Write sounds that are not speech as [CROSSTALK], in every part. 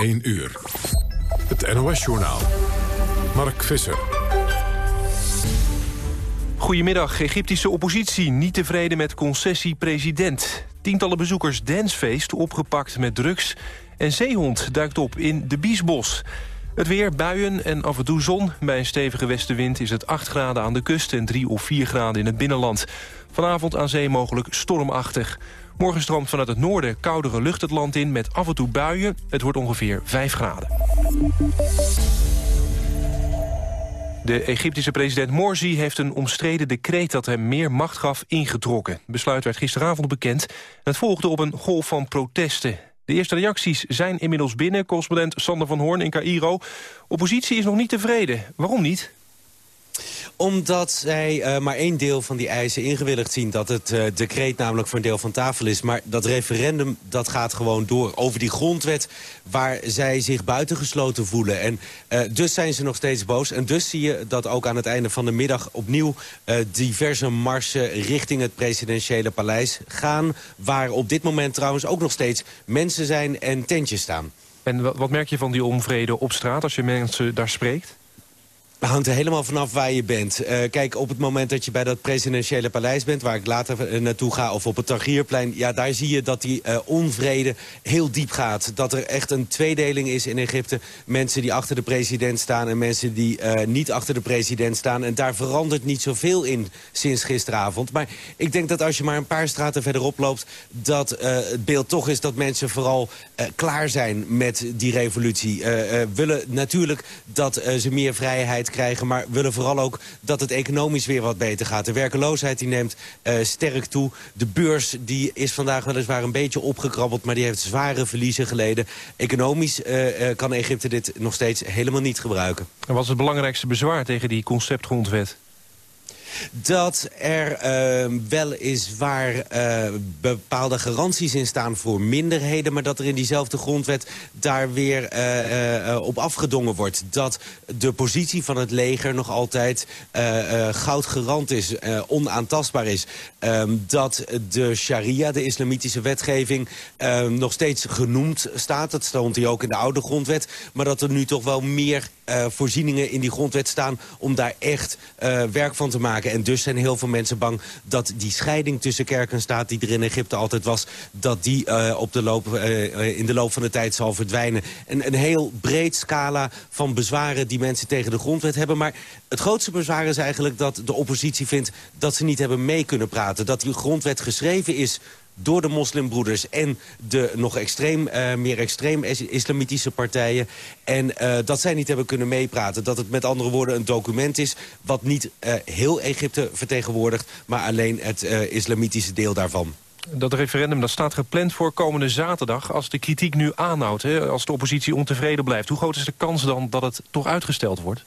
1 uur. Het NOS-journaal. Mark Visser. Goedemiddag. Egyptische oppositie niet tevreden met concessie-president. Tientallen bezoekers dancefeest opgepakt met drugs. En zeehond duikt op in de Biesbos. Het weer, buien en af en toe zon. Bij een stevige westenwind is het 8 graden aan de kust... en 3 of 4 graden in het binnenland. Vanavond aan zee mogelijk stormachtig. Morgen stroomt vanuit het noorden koudere lucht het land in... met af en toe buien. Het wordt ongeveer 5 graden. De Egyptische president Morsi heeft een omstreden decreet dat hem meer macht gaf ingetrokken. Het besluit werd gisteravond bekend. Het volgde op een golf van protesten. De eerste reacties zijn inmiddels binnen. Correspondent Sander van Hoorn in Cairo. Oppositie is nog niet tevreden. Waarom niet? Omdat zij uh, maar één deel van die eisen ingewilligd zien. Dat het uh, decreet namelijk voor een deel van tafel is. Maar dat referendum dat gaat gewoon door over die grondwet... waar zij zich buitengesloten voelen. En uh, dus zijn ze nog steeds boos. En dus zie je dat ook aan het einde van de middag opnieuw... diverse marsen richting het presidentiële paleis gaan. Waar op dit moment trouwens ook nog steeds mensen zijn en tentjes staan. En wat merk je van die onvrede op straat als je mensen daar spreekt? Hangt er helemaal vanaf waar je bent. Uh, kijk, op het moment dat je bij dat presidentiële paleis bent... waar ik later eh, naartoe ga, of op het Tahrirplein... ja, daar zie je dat die uh, onvrede heel diep gaat. Dat er echt een tweedeling is in Egypte. Mensen die achter de president staan... en mensen die niet achter de president staan. En daar verandert niet zoveel in sinds gisteravond. Maar ik denk dat als je maar een paar straten verderop loopt... dat het beeld toch is dat mensen vooral klaar zijn met die revolutie. willen natuurlijk dat ze meer vrijheid krijgen... maar willen vooral ook dat het economisch weer wat beter gaat. De werkeloosheid die neemt uh, sterk toe. De beurs die is vandaag weliswaar een beetje opgekrabbeld... maar die heeft zware verliezen geleden. Economisch uh, uh, kan Egypte dit nog steeds helemaal niet gebruiken. En wat is het belangrijkste bezwaar tegen die conceptgrondwet? Dat er uh, weliswaar uh, bepaalde garanties in staan voor minderheden... maar dat er in diezelfde grondwet daar weer uh, op afgedongen wordt. Dat de positie van het leger nog altijd goudgerand is, onaantastbaar is. Ehm, dat de sharia, de islamitische wetgeving, ehm, nog steeds genoemd staat. Dat stond hier ook in de oude grondwet. Maar dat er nu toch wel meer voorzieningen in die grondwet staan... om daar echt werk van te maken en dus zijn heel veel mensen bang dat die scheiding tussen kerk en staat... die er in Egypte altijd was, dat die uh, op de loop, uh, in de loop van de tijd zal verdwijnen. En een heel breed scala van bezwaren die mensen tegen de grondwet hebben. Maar het grootste bezwaar is eigenlijk dat de oppositie vindt... dat ze niet hebben mee kunnen praten. Dat die grondwet geschreven is door de moslimbroeders en de nog extreem, uh, meer extreem islamitische partijen. En uh, dat zij niet hebben kunnen meepraten. Dat het met andere woorden een document is wat niet uh, heel Egypte vertegenwoordigt... maar alleen het islamitische deel daarvan. Dat referendum dat staat gepland voor komende zaterdag. Als de kritiek nu aanhoudt, hè, als de oppositie ontevreden blijft... hoe groot is de kans dan dat het toch uitgesteld wordt?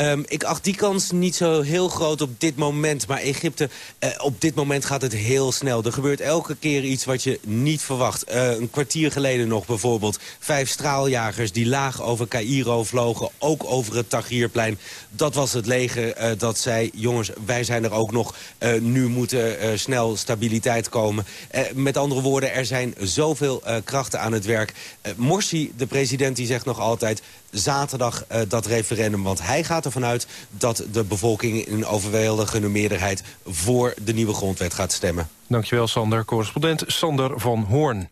Um, ik acht die kans niet zo heel groot op dit moment. Maar Egypte, uh, op dit moment gaat het heel snel. Er gebeurt elke keer iets wat je niet verwacht. Uh, een kwartier geleden nog bijvoorbeeld. Vijf straaljagers die laag over Cairo vlogen. Ook over het Tahrirplein. Dat was het leger uh, dat zei... jongens, wij zijn er ook nog. nu moet er snel stabiliteit komen. met andere woorden, er zijn zoveel krachten aan het werk. Morsi, de president, die zegt nog altijd zaterdag dat referendum. Want hij gaat ervan uit dat de bevolking in een overweldigende meerderheid... voor de nieuwe grondwet gaat stemmen. Dankjewel, Sander. Correspondent Sander van Hoorn.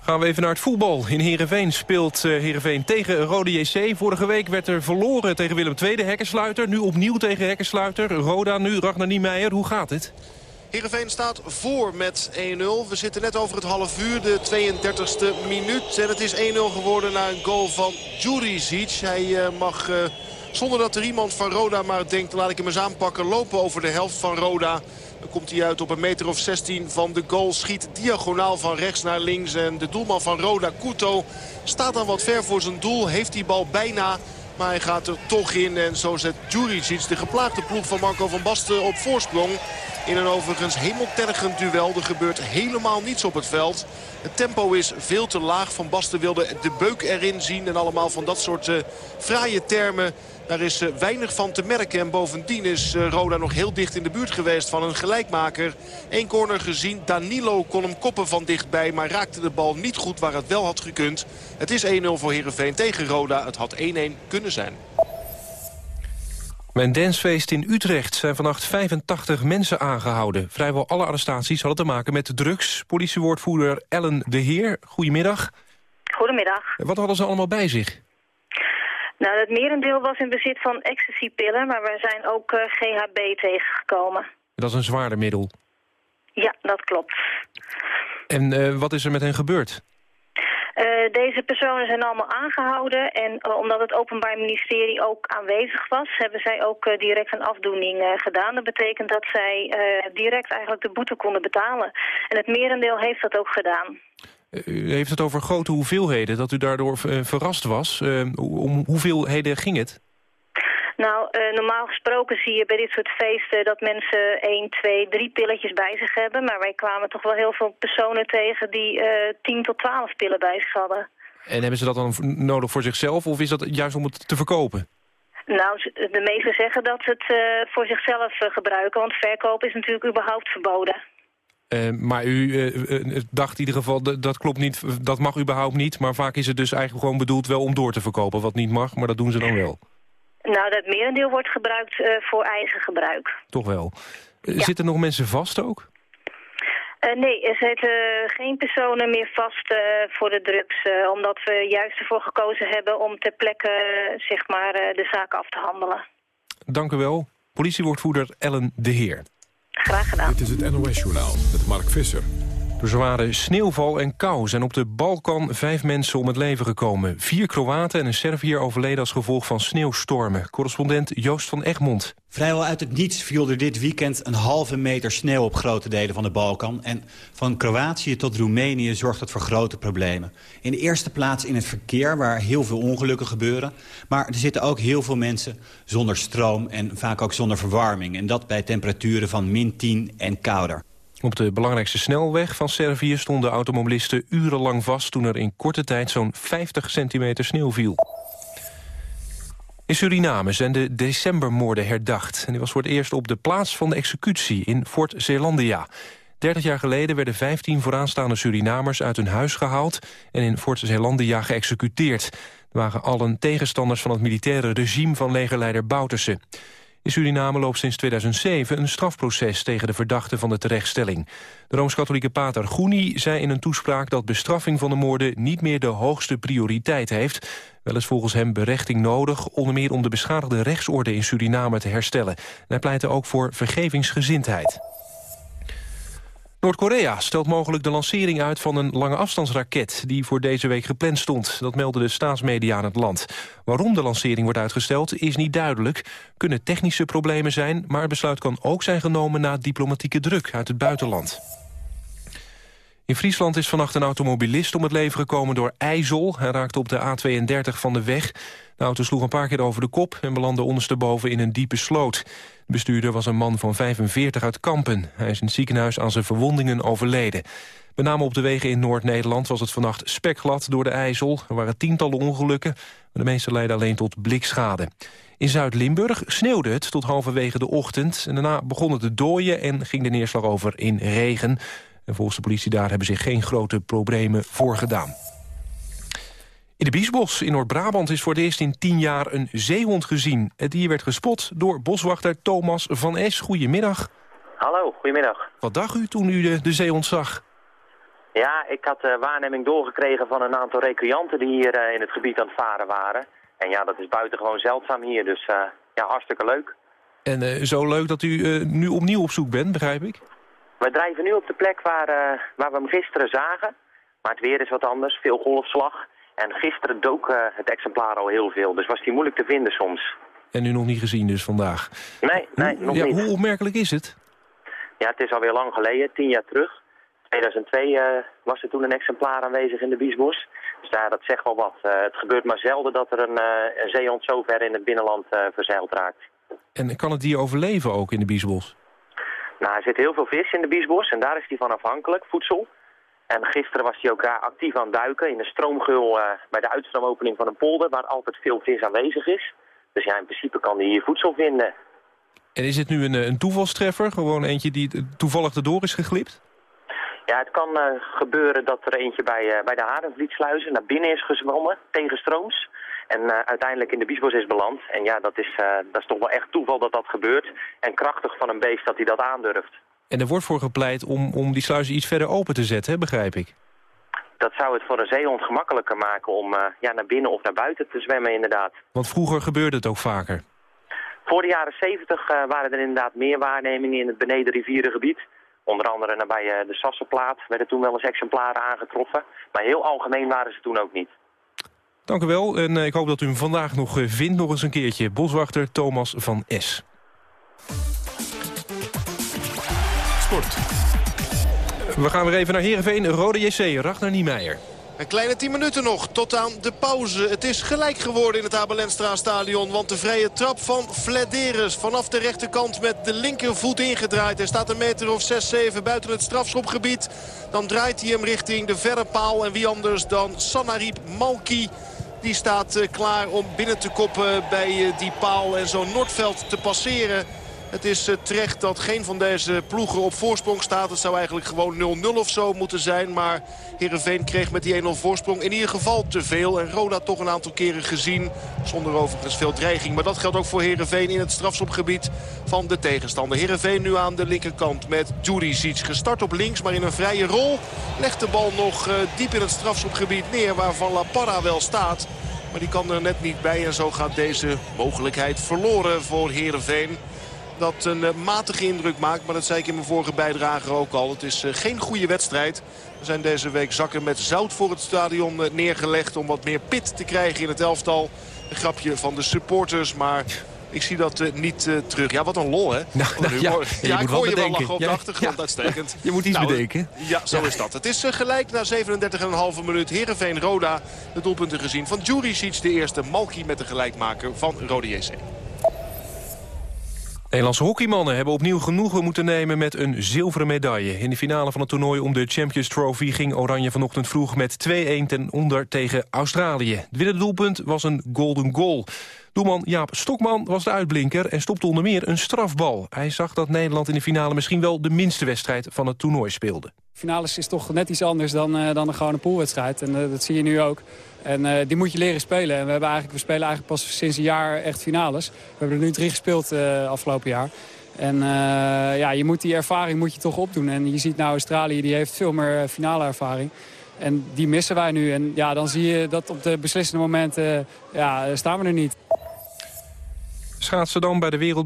Gaan we even naar het voetbal. In Heerenveen speelt uh, Heerenveen tegen Rode JC. Vorige week werd er verloren tegen Willem II, de hekkensluiter. Nu opnieuw tegen hekkensluiter. Roda nu, Ragnar Niemeyer. Hoe gaat het? Heerenveen staat voor met 1-0. We zitten net over het half uur, de 32e minuut. En het is 1-0 geworden na een goal van Juricic. Hij uh, mag, uh, zonder dat er iemand van Roda maar denkt... laat ik hem eens aanpakken, lopen over de helft van Roda. Dan komt hij uit op een meter of 16 van de goal. Schiet diagonaal van rechts naar links. En de doelman van Roda, Kuto, staat dan wat ver voor zijn doel. Heeft die bal bijna... Maar hij gaat er toch in en zo zet Juricic, de geplaagde ploeg van Marco van Basten, op voorsprong In een overigens hemeltergend duel. Er gebeurt helemaal niets op het veld. Het tempo is veel te laag. Van Basten wilde de beuk erin zien. En allemaal van dat soort uh, fraaie termen. Daar is uh, weinig van te merken. En bovendien is uh, Roda nog heel dicht in de buurt geweest van een gelijkmaker. Eén corner gezien. Danilo kon hem koppen van dichtbij. Maar raakte de bal niet goed waar het wel had gekund. Het is 1-0 voor Heerenveen tegen Roda. Het had 1-1 kunnen zijn. Bij een dancefeest in Utrecht zijn vannacht 85 mensen aangehouden. Vrijwel alle arrestaties hadden te maken met drugs. Politiewoordvoerder Ellen de Heer, goedemiddag. Goedemiddag. Wat hadden ze allemaal bij zich? Nou, het merendeel was in bezit van ecstasypillen, maar we zijn ook uh, GHB tegengekomen. Dat is een zwaarder middel? Ja, dat klopt. En uh, wat is er met hen gebeurd? Uh, deze personen zijn allemaal aangehouden en uh, omdat het Openbaar Ministerie ook aanwezig was, hebben zij ook uh, direct een afdoening gedaan. Dat betekent dat zij direct eigenlijk de boete konden betalen. En het merendeel heeft dat ook gedaan. U heeft het over grote hoeveelheden, dat u daardoor verrast was. om hoeveelheden ging het? Nou, uh, normaal gesproken zie je bij dit soort feesten dat mensen 1, 2, 3 pilletjes bij zich hebben. Maar wij kwamen toch wel heel veel personen tegen die uh, 10 tot 12 pillen bij zich hadden. En hebben ze dat dan nodig voor zichzelf of is dat juist om het te verkopen? Nou, de meesten zeggen dat ze het uh, voor zichzelf uh, gebruiken, want verkoop is natuurlijk überhaupt verboden. Uh, maar u dacht in ieder geval, dat klopt niet, dat mag überhaupt niet. Maar vaak is het dus eigenlijk gewoon bedoeld wel om door te verkopen, wat niet mag. Maar dat doen ze dan [LAUGHS] wel. Nou, dat merendeel wordt gebruikt uh, voor eigen gebruik. Toch wel. Ja. Zitten nog mensen vast ook? Uh, nee, er zitten geen personen meer vast uh, voor de drugs. omdat we juist ervoor gekozen hebben om ter plekke zeg maar, de zaak af te handelen. Dank u wel. Politiewoordvoerder Ellen de Heer. Graag gedaan. Dit is het NOS Journaal met Mark Visser. Door zware sneeuwval en kou zijn op de Balkan vijf mensen om het leven gekomen. Vier Kroaten en een Serviër overleden als gevolg van sneeuwstormen. Correspondent Joost van Egmond. Vrijwel uit het niets viel er dit weekend een halve meter sneeuw op grote delen van de Balkan. En van Kroatië tot Roemenië zorgt dat voor grote problemen. In de eerste plaats in het verkeer, waar heel veel ongelukken gebeuren. Maar er zitten ook heel veel mensen zonder stroom en vaak ook zonder verwarming. En dat bij temperaturen van min 10 en kouder. Op de belangrijkste snelweg van Servië stonden automobilisten urenlang vast... toen er in korte tijd zo'n 50 centimeter sneeuw viel. In Suriname zijn de decembermoorden herdacht. En die was voor het eerst op de plaats van de executie in Fort Zeelandia. 30 jaar geleden werden 15 vooraanstaande Surinamers uit hun huis gehaald... en in Fort Zeelandia geëxecuteerd. Er waren allen tegenstanders van het militaire regime van legerleider Bouterse. In Suriname loopt sinds 2007 een strafproces tegen de verdachten van de terechtstelling. De Rooms-Katholieke pater Goeni zei in een toespraak dat bestraffing van de moorden niet meer de hoogste prioriteit heeft. Wel is volgens hem berechting nodig, onder meer om de beschadigde rechtsorde in Suriname te herstellen. En hij pleitte ook voor vergevingsgezindheid. Noord-Korea stelt mogelijk de lancering uit van een lange afstandsraket... die voor deze week gepland stond. Dat melden de staatsmedia aan het land. Waarom de lancering wordt uitgesteld is niet duidelijk. Kunnen technische problemen zijn, maar het besluit kan ook zijn genomen... na diplomatieke druk uit het buitenland. In Friesland is vannacht een automobilist om het leven gekomen door ijzel. Hij raakte op de A32 van de weg. De auto sloeg een paar keer over de kop en belandde ondersteboven in een diepe sloot. De bestuurder was een man van 45 uit Kampen. Hij is in het ziekenhuis aan zijn verwondingen overleden. Met name op de wegen in Noord-Nederland was het vannacht spekglad door de ijzel. Er waren tientallen ongelukken, maar de meeste leidden alleen tot blikschade. In Zuid-Limburg sneeuwde het tot halverwege de ochtend. En daarna begon het te dooien en ging de neerslag over in regen. En volgens de politie daar hebben zich geen grote problemen voorgedaan. In de Biesbos in Noord-Brabant is voor het eerst in tien jaar een zeehond gezien. Het dier werd gespot door boswachter Thomas van Es. Goedemiddag. Hallo, goedemiddag. Wat dacht u toen u de, de zeehond zag? Ja, ik had uh, waarneming doorgekregen van een aantal recreanten die hier uh, in het gebied aan het varen waren. En ja, dat is buitengewoon zeldzaam hier, dus uh, ja, hartstikke leuk. En zo leuk dat u nu opnieuw op zoek bent, begrijp ik? We drijven nu op de plek waar, waar we hem gisteren zagen. Maar het weer is wat anders, veel golfslag. En gisteren dook uh, het exemplaar al heel veel, dus was die moeilijk te vinden soms. En nu nog niet gezien dus vandaag? Nee, nee, nog ja, niet. Hoe opmerkelijk is het? Ja, het is alweer lang geleden, tien jaar terug. 2002 uh, was er toen een exemplaar aanwezig in de Biesbos. Dus daar, dat zegt wel wat. Uh, het gebeurt maar zelden dat er een, uh, een zeehond zo ver in het binnenland verzeild raakt. En kan het dier overleven ook in de Biesbos? Nou, er zit heel veel vis in de biesbos en daar is hij van afhankelijk, voedsel. En gisteren was hij ook daar actief aan het duiken in de stroomgul uh, bij de uitstroomopening van een polder... waar altijd veel vis aanwezig is. Dus ja, in principe kan hij hier voedsel vinden. En is het nu een, een toevalstreffer? Gewoon eentje die toevallig erdoor is geglipt? Ja, het kan uh, gebeuren dat er eentje bij, uh, bij de Harenvlietsluizen naar binnen is gezwommen, tegenstrooms. En uh, uiteindelijk in de biesbos is beland. En ja, dat is, dat is toch wel echt toeval dat dat gebeurt. En krachtig van een beest dat hij dat aandurft. En er wordt voor gepleit om, om die sluizen iets verder open te zetten, hè, begrijp ik? Dat zou het voor een zeehond gemakkelijker maken om ja, naar binnen of naar buiten te zwemmen inderdaad. Want vroeger gebeurde het ook vaker. Voor de jaren 70 waren er inderdaad meer waarnemingen in het benedenrivierengebied. Onder andere nabij eh, de Sassenplaat werden toen wel eens exemplaren aangetroffen. Maar heel algemeen waren ze toen ook niet. Dank u wel en eh, ik hoop dat u hem vandaag nog eh, vindt. Nog eens een keertje. Boswachter Thomas van S. Sport. We gaan weer even naar Heerenveen. Rode JC, Ragnar Niemeyer. Een kleine 10 minuten nog tot aan de pauze. Het is gelijk geworden in het Abelenstra stadion. Want de vrije trap van Flederis vanaf de rechterkant met de linkervoet ingedraaid. Hij staat een meter of 6, 7 buiten het strafschopgebied. Dan draait hij hem richting de verre paal. En wie anders dan Sanarip Malki. Die staat eh, klaar om binnen te koppen bij eh, die paal en zo'n Noordveld te passeren. Het is eh, terecht dat geen van deze ploegen op voorsprong staat. Het zou eigenlijk gewoon 0-0 of zo moeten zijn. Maar Heerenveen kreeg met die 1-0 voorsprong in ieder geval te veel. En Roda toch een aantal keren gezien. Zonder overigens veel dreiging. Maar dat geldt ook voor Heerenveen in het strafschopgebied van de tegenstander. Heerenveen nu aan de linkerkant met Djuricic. Gestart op links, maar in een vrije rol. Legt de bal nog eh, diep in het strafschopgebied neer waarvan La Parra wel staat. Maar die kan er net niet bij en zo gaat deze mogelijkheid verloren voor Heerenveen dat een eh, matige indruk maakt. Maar dat zei ik in mijn vorige bijdrage ook al. Het is eh, geen goede wedstrijd. Er zijn deze week zakken met zout voor het stadion eh, neergelegd... om wat meer pit te krijgen in het elftal. Een grapje van de supporters, maar... Ik zie dat uh, niet uh, terug. Ja, wat een lol, hè? Nou, nou, ja, ja, ja ik hoor je wel lachen op ja, de achtergrond. Uitstekend. Je moet iets nou, bedenken. Ja, zo is dat. Het is uh, gelijk na 37,5 minuut. Heerenveen-Roda. De doelpunten gezien van Djuricic, de eerste. Malki met de gelijkmaker van Rode JC. Nederlandse hockeymannen hebben opnieuw genoegen moeten nemen met een zilveren medaille. In de finale van het toernooi om de Champions Trophy ging Oranje vanochtend vroeg met 2-1 ten onder tegen Australië. Het winnende doelpunt was een golden goal. Doelman Jaap Stokman was de uitblinker en stopte onder meer een strafbal. Hij zag dat Nederland in de finale misschien wel de minste wedstrijd van het toernooi speelde. Finales is toch net iets anders dan, uh, dan een gewone poolwedstrijd. En uh, dat zie je nu ook. En uh, die moet je leren spelen. En we, hebben eigenlijk, we spelen eigenlijk pas sinds een jaar echt finales. We hebben er nu drie gespeeld afgelopen jaar. En ja, je moet die ervaring moet je toch opdoen. En je ziet nou Australië, die heeft veel meer finale ervaring. En die missen wij nu. En ja, dan zie je dat op de beslissende momenten ja, staan we er niet. Schaatsen dan bij de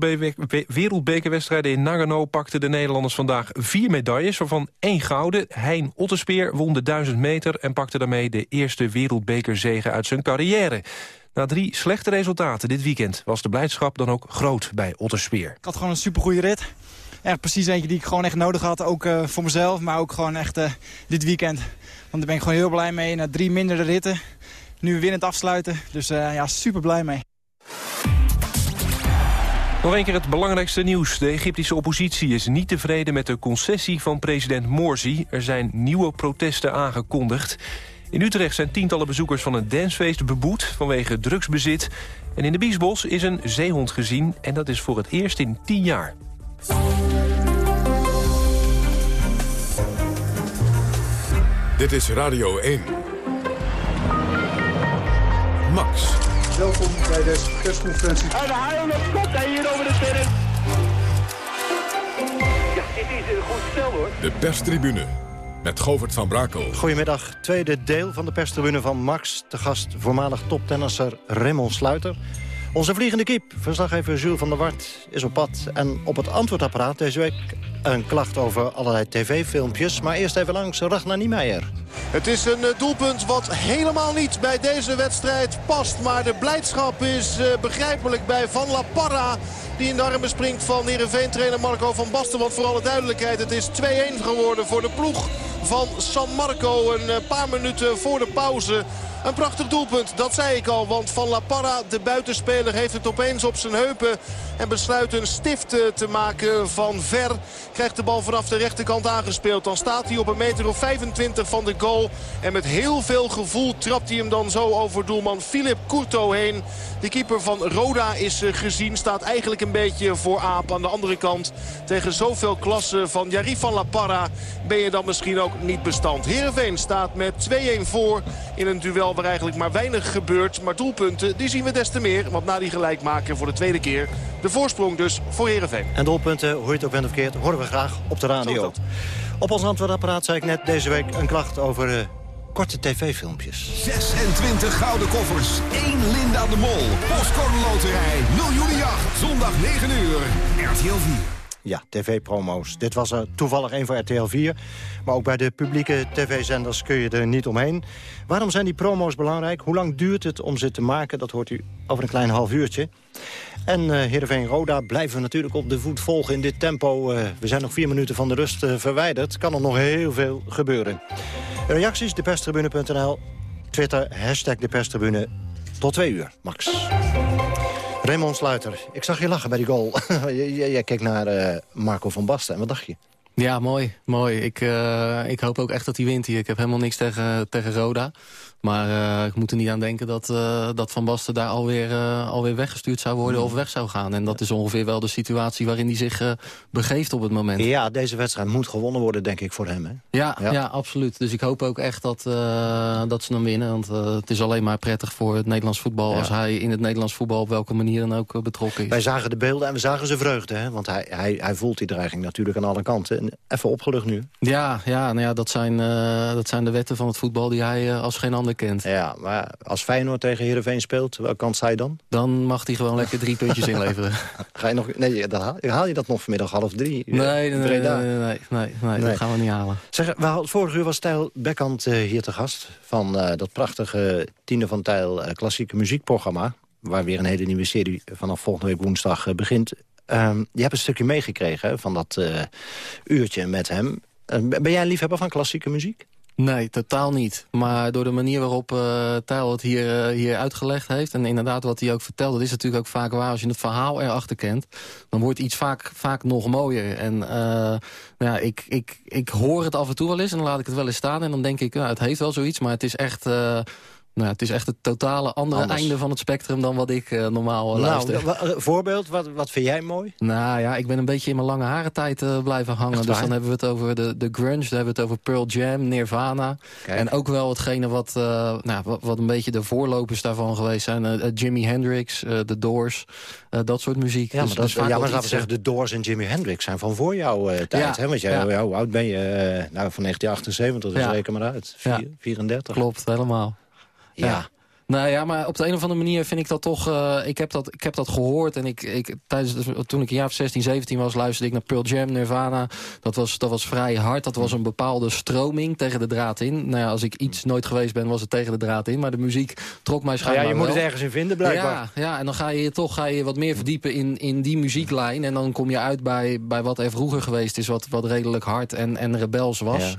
wereldbekerwedstrijden in Nagano... pakten de Nederlanders vandaag vier medailles, waarvan één gouden. Hein Otterspeer won de 1000 meter... en pakte daarmee de eerste wereldbekerzege uit zijn carrière. Na drie slechte resultaten dit weekend was de blijdschap dan ook groot bij Otterspeer. Ik had gewoon een supergoeie rit. Echt precies eentje die ik gewoon echt nodig had. Ook uh, voor mezelf, maar ook gewoon echt uh, dit weekend. Want daar ben ik gewoon heel blij mee. Na drie mindere ritten. Nu winnend afsluiten. Dus uh, ja, super blij mee. Nog een keer het belangrijkste nieuws. De Egyptische oppositie is niet tevreden met de concessie van president Morsi. Er zijn nieuwe protesten aangekondigd. In Utrecht zijn tientallen bezoekers van een dancefeest beboet vanwege drugsbezit. En in de Biesbos is een zeehond gezien en dat is voor het eerst in tien jaar. Dit is Radio 1. Max. Welkom bij deze persconferentie. En de haal komt hij hier over de terrein. Ja, dit is een goed stel hoor. De perstribune met Govert van Brakel. Goedemiddag, tweede deel van de perstribune van Max. De gast voormalig toptennisser Raymond Sluiter. Onze vliegende kiep, verslaggever Jules van der Wart, is op pad. En op het antwoordapparaat deze week een klacht over allerlei tv-filmpjes. Maar eerst even langs Ragnar Niemeyer. Het is een eh, doelpunt wat helemaal niet bij deze wedstrijd past. Maar de blijdschap is uh, begrijpelijk bij Van La Parra. Die in de armen springt van Heerenveen-trainer Marco van Basten. Want voor alle duidelijkheid, het is 2-1 geworden voor de ploeg van San Marco. Een eh, paar minuten voor de pauze Een prachtig doelpunt, dat zei ik al. Want Van La Parra, de buitenspeler, heeft het opeens op zijn heupen. En besluit een stift eh, te maken van ver. Krijgt de bal vanaf de rechterkant aangespeeld. Dan staat hij op een meter of 25 van de goal. En met heel veel gevoel trapt hij hem dan zo over doelman Philip Courto heen. De keeper van Roda is eh, gezien. Staat eigenlijk een beetje voor Aap. Aan de andere kant tegen zoveel klassen van Jari van La Parra ben je dan misschien ook niet bestand. Heerenveen staat met 2-1 voor in een duel waar eigenlijk maar weinig gebeurt. Maar doelpunten die zien we des te meer. Want na die gelijkmaker voor de tweede keer de voorsprong dus voor Heerenveen. En doelpunten, hoe je het ook bent of verkeerd, horen we graag op de radio. Op ons antwoordapparaat zei ik net deze week een klacht over uh, korte tv-filmpjes. 26 gouden koffers, 1 Linda de Mol, Postcode Loterij, miljoenenjacht, zondag 9 uur, RTL 4. Ja, tv-promo's. Dit was er toevallig één voor RTL 4. Maar ook bij de publieke tv-zenders kun je er niet omheen. Waarom zijn die promo's belangrijk? Hoe lang duurt het om ze te maken? Dat hoort u over een klein half uurtje. En uh, Heerenveen Roda blijven we natuurlijk op de voet volgen in dit tempo. Uh, we zijn nog vier minuten van de rust uh, verwijderd. Kan er nog heel veel gebeuren. Reacties, deperstribune.nl. Twitter, hashtag deperstribune. Tot twee uur, Max. Raymond Sluiter, ik zag je lachen bij die goal. [LAUGHS] Jij keek naar Marco van Basten. En wat dacht je? Ja, mooi. mooi. Ik, uh, ik hoop ook echt dat hij wint hier. Ik heb helemaal niks tegen, tegen Roda. Maar uh, ik moet er niet aan denken dat, uh, dat Van Basten daar alweer, uh, alweer weggestuurd zou worden of weg zou gaan. En dat is ongeveer wel de situatie waarin hij zich begeeft op het moment. Ja, deze wedstrijd moet gewonnen worden, denk ik, voor hem. Hè? Ja, ja, ja. absoluut. Dus ik hoop ook echt dat, dat ze hem winnen. Want het is alleen maar prettig voor het Nederlands voetbal... Ja. als hij in het Nederlands voetbal op welke manier dan ook betrokken is. Wij zagen de beelden en we zagen zijn vreugde. Hè? Want hij, hij, hij voelt die dreiging natuurlijk aan alle kanten. En even opgelucht nu. Ja, ja, nou ja dat, zijn, dat zijn de wetten van het voetbal die hij als geen ander Ja, maar als Feyenoord tegen Heerenveen speelt, welke kant sta je dan? Dan mag hij gewoon lekker drie puntjes inleveren. [LAUGHS] Ga je nog, nee, haal, haal, je dat nog vanmiddag half drie? Nee, nee, nee, nee, nee, dat gaan we niet halen. Zeg, we hadden, uur was Tijl Bekkant uh, hier te gast... van uh, dat prachtige Tiende van Tijl uh, klassieke muziekprogramma... waar weer een hele nieuwe serie vanaf volgende week woensdag begint. Um, je hebt een stukje meegekregen van dat uurtje met hem. ben jij een liefhebber van klassieke muziek? Nee, totaal niet. Maar door de manier waarop uh, het hier, uh, hier uitgelegd heeft... en inderdaad wat hij ook vertelt, dat is natuurlijk ook vaak waar... als je het verhaal erachter kent, dan wordt iets vaak, vaak nog mooier. En uh, nou ja, ik, ik, ik hoor het af en toe wel eens en dan laat ik het wel eens staan... en dan denk ik, het heeft wel zoiets, maar het is echt... Nou, het is echt het totale andere Anders. einde van het spectrum dan wat ik uh, normaal luister. Nou, voorbeeld, wat, wat vind jij mooi? Nou ja, ik ben een beetje in mijn lange haren tijd uh, blijven hangen. Dus dan hebben we het over de, de grunge, dan hebben we het over Pearl Jam, Nirvana. Kijk. En ook wel hetgene wat, nou, wat, wat, een beetje de voorlopers daarvan geweest zijn. Jimi Hendrix, The Doors, dat soort muziek. Ja, maar, dus, dat, dus ja, maar laten we zeggen, de Doors en Jimi Hendrix zijn van voor jouw tijd. Ja, hè? Want jij, ja. hoe oud ben je? nou, van 1978, dus reken maar uit. Vier, 34. Klopt, helemaal. Ja. Nou ja, maar op de een of andere manier vind ik dat toch... Uh, ik, heb dat, ik heb dat gehoord en ik, ik, tijdens, toen ik een jaar of 16, 17 was... luisterde ik naar Pearl Jam, Nirvana. Dat was, dat was vrij hard. Dat was een bepaalde stroming tegen de draad in. Nou ja, als ik iets nooit geweest ben, was het tegen de draad in. Maar de muziek trok mij schijnbaar Ja, je moet wel. het ergens in vinden, blijkbaar. Ja, ja en dan ga je toch ga je wat meer verdiepen in, in die muzieklijn. En dan kom je uit bij, bij wat er vroeger geweest is... wat, wat redelijk hard en, en rebels was... Ja.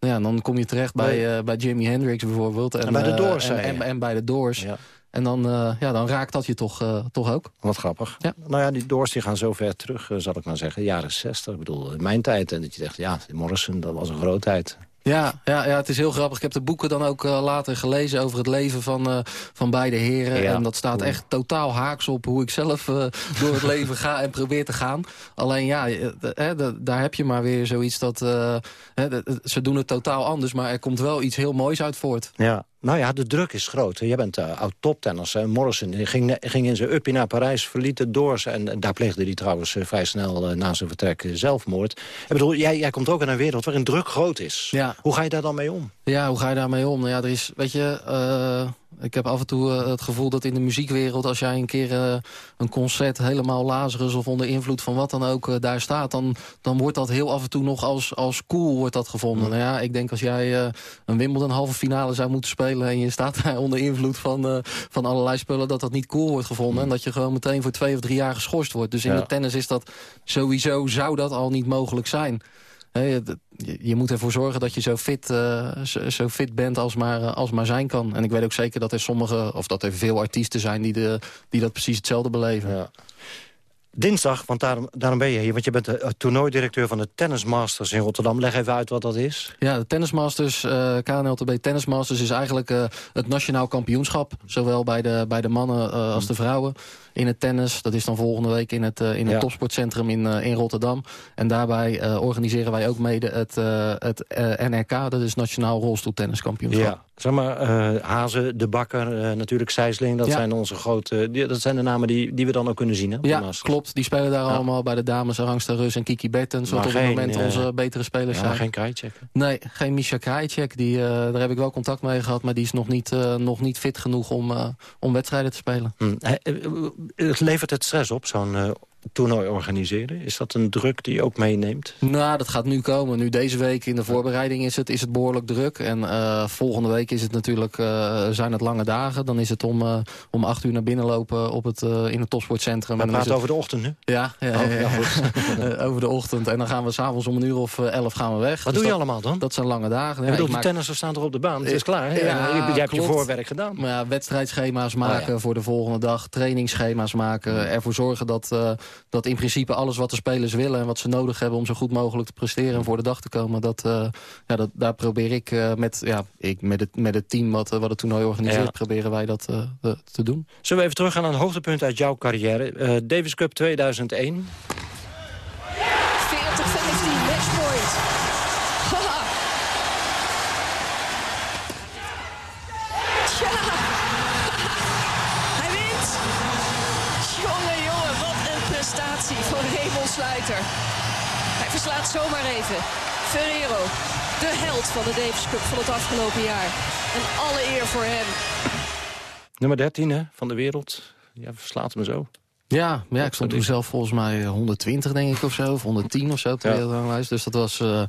Nou ja, dan kom je terecht bij, uh, bij Jimi Hendrix bijvoorbeeld. En, en bij de Doors. Uh, en, en, en, bij de Doors. Ja. En dan, uh, ja, dan raakt dat je toch, toch ook. Wat grappig. Ja. Nou ja, die Doors die gaan zo ver terug, zal ik maar zeggen. Jaren 60, ik bedoel, in mijn tijd. En dat je dacht, ja, Morrison, dat was een grootheid. Ja, ja, ja, het is heel grappig. Ik heb de boeken dan ook uh, later gelezen over het leven van, uh, van beide heren. Ja. En dat staat echt totaal haaks op hoe ik zelf uh, door het leven ga en probeer te gaan. Alleen ja, daar heb je maar weer zoiets dat... ze doen het totaal anders, maar er komt wel iets heel moois uit voort. Ja, nou ja, de druk is groot. Jij bent uh, oud toptennisser. Morrison ging, ging in zijn uppie naar Parijs, verliet de Doors... en daar pleegde hij trouwens uh, vrij snel uh, na zijn vertrek zelfmoord. Ik bedoel, jij, jij komt ook in een wereld waarin druk groot is. Ja. Hoe ga je daar dan mee om? Ja, hoe ga je daarmee om? Nou ja, er is, weet je... Ik heb af en toe uh, het gevoel dat in de muziekwereld... als jij een keer uh, een concert helemaal Lazarus of onder invloed van wat dan ook uh, daar staat... Dan, dan wordt dat heel af en toe nog als, als cool wordt dat gevonden. Mm. Nou ja, ik denk als jij een Wimbledon halve finale zou moeten spelen... en je staat [LAUGHS] daar onder invloed van, van allerlei spullen... dat dat niet cool wordt gevonden. Mm. En dat je gewoon meteen voor twee of drie jaar geschorst wordt. Dus in ja. de tennis is dat sowieso, zou dat al niet mogelijk zijn... Je, je moet ervoor zorgen dat je zo fit, uh, zo, zo, fit bent als maar, als maar zijn kan. En ik weet ook zeker dat er sommige, of dat er veel artiesten zijn... die, de, die dat precies hetzelfde beleven. Ja. Dinsdag, want daarom, daarom ben je hier. Want je bent de toernooidirecteur van de Tennis Masters in Rotterdam. Leg even uit wat dat is. Ja, de Tennis Masters, uh, KNLTB Tennis Masters... is eigenlijk uh, het nationaal kampioenschap. Zowel bij de, bij de mannen als de vrouwen in het tennis. Dat is dan volgende week in het, uh, in het ja. topsportcentrum in, uh, in Rotterdam. En daarbij uh, organiseren wij ook mede het, het NRK. Dat is Nationaal Rolstoeltenniskampioenschap. Ja, zeg maar, Hazen, De Bakker, natuurlijk Sijsling. Dat ja. zijn onze grote, die, dat zijn de namen die, die we dan ook kunnen zien. Hè, ja, klopt. Die spelen daar ja. allemaal bij de dames. Arangsta Rus en Kiki Bertens. Wat op het moment onze betere spelers ja, zijn. geen Krajicek. Nee, geen Misha Krajicek. Die, daar heb ik wel contact mee gehad. Maar die is nog niet, nog niet fit genoeg om, om wedstrijden te spelen. Hm levert het stress op, zo'n uh, toernooi organiseren? Is dat een druk die je ook meeneemt? Nou, dat gaat nu komen. Nu deze week in de voorbereiding is het, is het behoorlijk druk. En uh, volgende week is het natuurlijk, uh, zijn het lange dagen. Dan is het om, uh, om acht uur naar binnen lopen op het, in het topsportcentrum. We praten het... over de ochtend nu? Ja, ja, oh, ja, ja [LAUGHS] over de ochtend. En dan gaan we s'avonds om een uur of elf gaan we weg. Wat dus doe je dat, allemaal dan? Dat zijn lange dagen. Ja, bedoel, de maak... tennissers staan er op de baan. Het is klaar. Je, hebt je voorwerk gedaan. Maar ja, wedstrijdschema's maken oh, voor de volgende dag. Trainingsschema's maken. Ervoor zorgen dat, dat in principe alles wat de spelers willen... en wat ze nodig hebben om zo goed mogelijk te presteren... en voor de dag te komen, dat, uh, ja, dat, daar probeer ik, uh, met, ja, ik met, het, met het team wat, wat het toernooi organiseert... Ja. proberen wij dat te doen. Zullen we even teruggaan naar een hoogtepunt uit jouw carrière? Davis Cup 2001. Zomaar even. Ferrero, de held van de Davis Cup van het afgelopen jaar. En alle eer voor hem. Nummer 13 hè, van de wereld. Ja, verslaat hem zo. Ja, ja ik stond toen zelf volgens mij 120 denk ik of zo. Of 110 of zo. Ja. Dus dat was... Uh,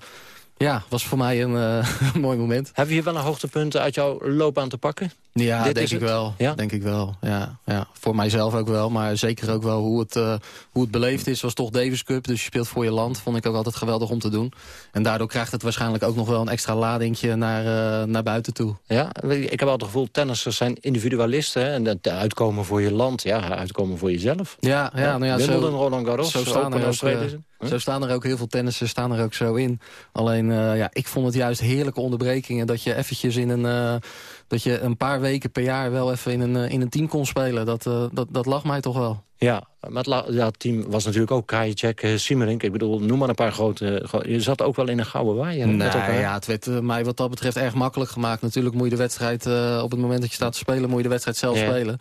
ja, was voor mij een [LAUGHS] uh, mooi moment. Heb je hier wel een hoogtepunt uit jouw loopbaan te pakken? Ja, Dit denk ik wel. Ja? Denk ik wel. Ja, ja. Voor mijzelf ook wel, maar zeker ook wel hoe het, uh, hoe het beleefd is. was toch Davis Cup, dus je speelt voor je land. Vond ik ook altijd geweldig om te doen. En daardoor krijgt het waarschijnlijk ook nog wel een extra ladingje naar, uh, naar buiten toe. Ja, ik heb altijd het gevoel, tennissers zijn individualisten. Hè? En dat uitkomen voor je land, ja, uitkomen voor jezelf. Ja, ja, ja nou ja Wimbledon, Roland Garros, zo staan, er ook, zo staan er ook heel veel tennissers staan er ook zo in. Alleen, ja, ik vond het juist heerlijke onderbrekingen... dat je eventjes in een dat je een paar weken per jaar wel even in een, eh, in een team kon spelen. Dat, dat, dat lag mij toch wel. Ja, maar het, ja, team was natuurlijk ook Krajicek, uh, Simmerink. Ik bedoel, noem maar een paar grote... Je zat ook wel in een gouden waaier. Nee, ja, het werd mij wat dat betreft erg makkelijk gemaakt. Natuurlijk moet je de wedstrijd, op het moment dat je staat te spelen... moet je de wedstrijd zelf ja. spelen.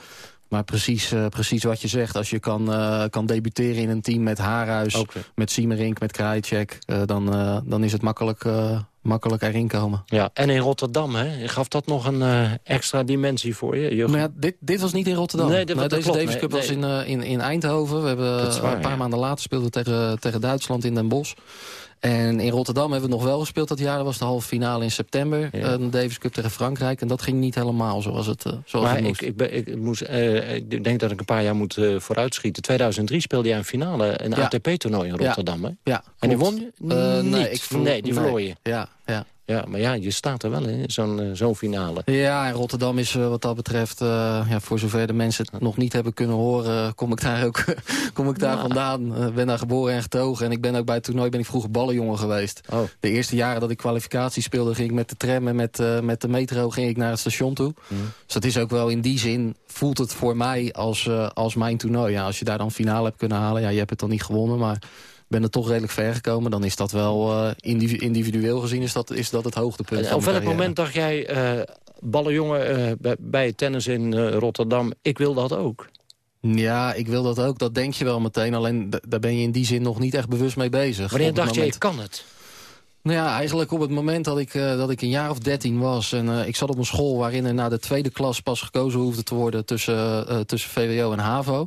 Maar precies, uh, precies wat je zegt. Als je kan, uh, kan debuteren in een team met Haarhuis, okay. met Siemerink, met Krajicek... Uh, dan, dan is het makkelijk, makkelijk erin komen. Ja, en in Rotterdam, hè? Gaf dat nog een extra dimensie voor je? je... Nou ja, dit, dit was niet in Rotterdam. Nee, dit, nou, deze Davis Cup nee, was in, in, in Eindhoven. We hebben waar, een paar ja. maanden later speelden tegen, tegen Duitsland in Den Bosch. En in Rotterdam hebben we nog wel gespeeld dat jaar. Dat was de halve finale in september. Ja. Een Davis Cup tegen Frankrijk. En dat ging niet helemaal zoals het, uh, zoals maar het moest. Ik, ik, ik, moest, uh, ik denk dat ik een paar jaar moet uh, vooruitschieten. 2003 speelde jij een finale, een ja. ATP-toernooi in Rotterdam. Ja. Hè? ja en die won je? nee, ik verloor, nee, die verloor je. Ja, ja. Ja, maar ja, je staat er wel in, zo'n uh, zo'n finale. Ja, en Rotterdam is uh, wat dat betreft... Uh, ja, voor zover de mensen het nog niet hebben kunnen horen... kom ik daar ook [LAUGHS] kom ik daar ja. vandaan. ben daar geboren en getogen. En ik ben ook bij het toernooi ben ik vroeger ballenjongen geweest. Oh. De eerste jaren dat ik kwalificatie speelde... ging ik met de tram en met, met de metro ging ik naar het station toe. Mm. Dus dat is ook wel in die zin... voelt het voor mij als, als mijn toernooi. Ja, als je daar dan finale hebt kunnen halen... ja, je hebt het dan niet gewonnen, maar ben er toch redelijk ver gekomen. Dan is dat wel uh, individueel gezien is dat, is dat het hoogtepunt. En op welk moment dacht jij, uh, ballenjongen uh, bij, bij tennis in Rotterdam, ik wil dat ook? Ja, ik wil dat ook. Dat denk je wel meteen. Alleen daar ben je in die zin nog niet echt bewust mee bezig. Wanneer dacht moment... je, ik kan het? Nou ja, eigenlijk op het moment dat ik, uh, dat ik een jaar of dertien was... en uh, ik zat op een school waarin er na de tweede klas pas gekozen hoefde te worden... tussen, uh, tussen VWO en HAVO...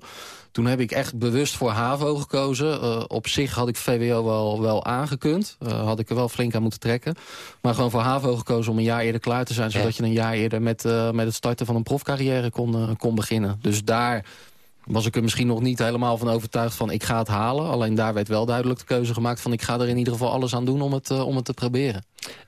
Toen heb ik echt bewust voor HAVO gekozen. Uh, op zich had ik VWO wel, wel aangekund. Uh, had ik er wel flink aan moeten trekken. Maar gewoon voor HAVO gekozen om een jaar eerder klaar te zijn... zodat je een jaar eerder met, uh, met het starten van een profcarrière kon, kon beginnen. Dus daar was ik er misschien nog niet helemaal van overtuigd van ik ga het halen. Alleen daar werd wel duidelijk de keuze gemaakt van ik ga er in ieder geval alles aan doen om het, om het te proberen.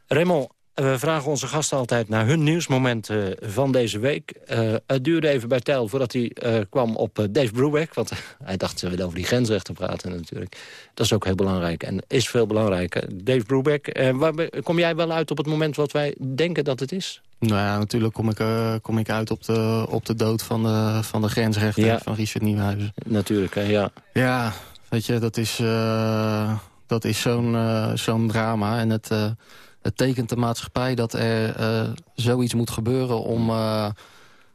Raymond, we vragen onze gasten altijd naar hun nieuwsmomenten van deze week. Uh, het duurde even bij Tijl voordat hij uh, kwam op Dave Brubeck. Want [LAUGHS] hij dacht ze willen over die grensrechten praten natuurlijk. Dat is ook heel belangrijk en is veel belangrijker. Dave Brubeck, waar, kom jij wel uit op het moment wat wij denken dat het is? Nou ja, natuurlijk kom ik, kom ik uit op de, op de dood van de, van de grensrechten ja. van Richard Nieuwenhuizen. Natuurlijk, hè, ja. Ja, weet je, dat is, dat is zo'n zo'n drama. En het het tekent de maatschappij dat er uh, zoiets moet gebeuren om, uh,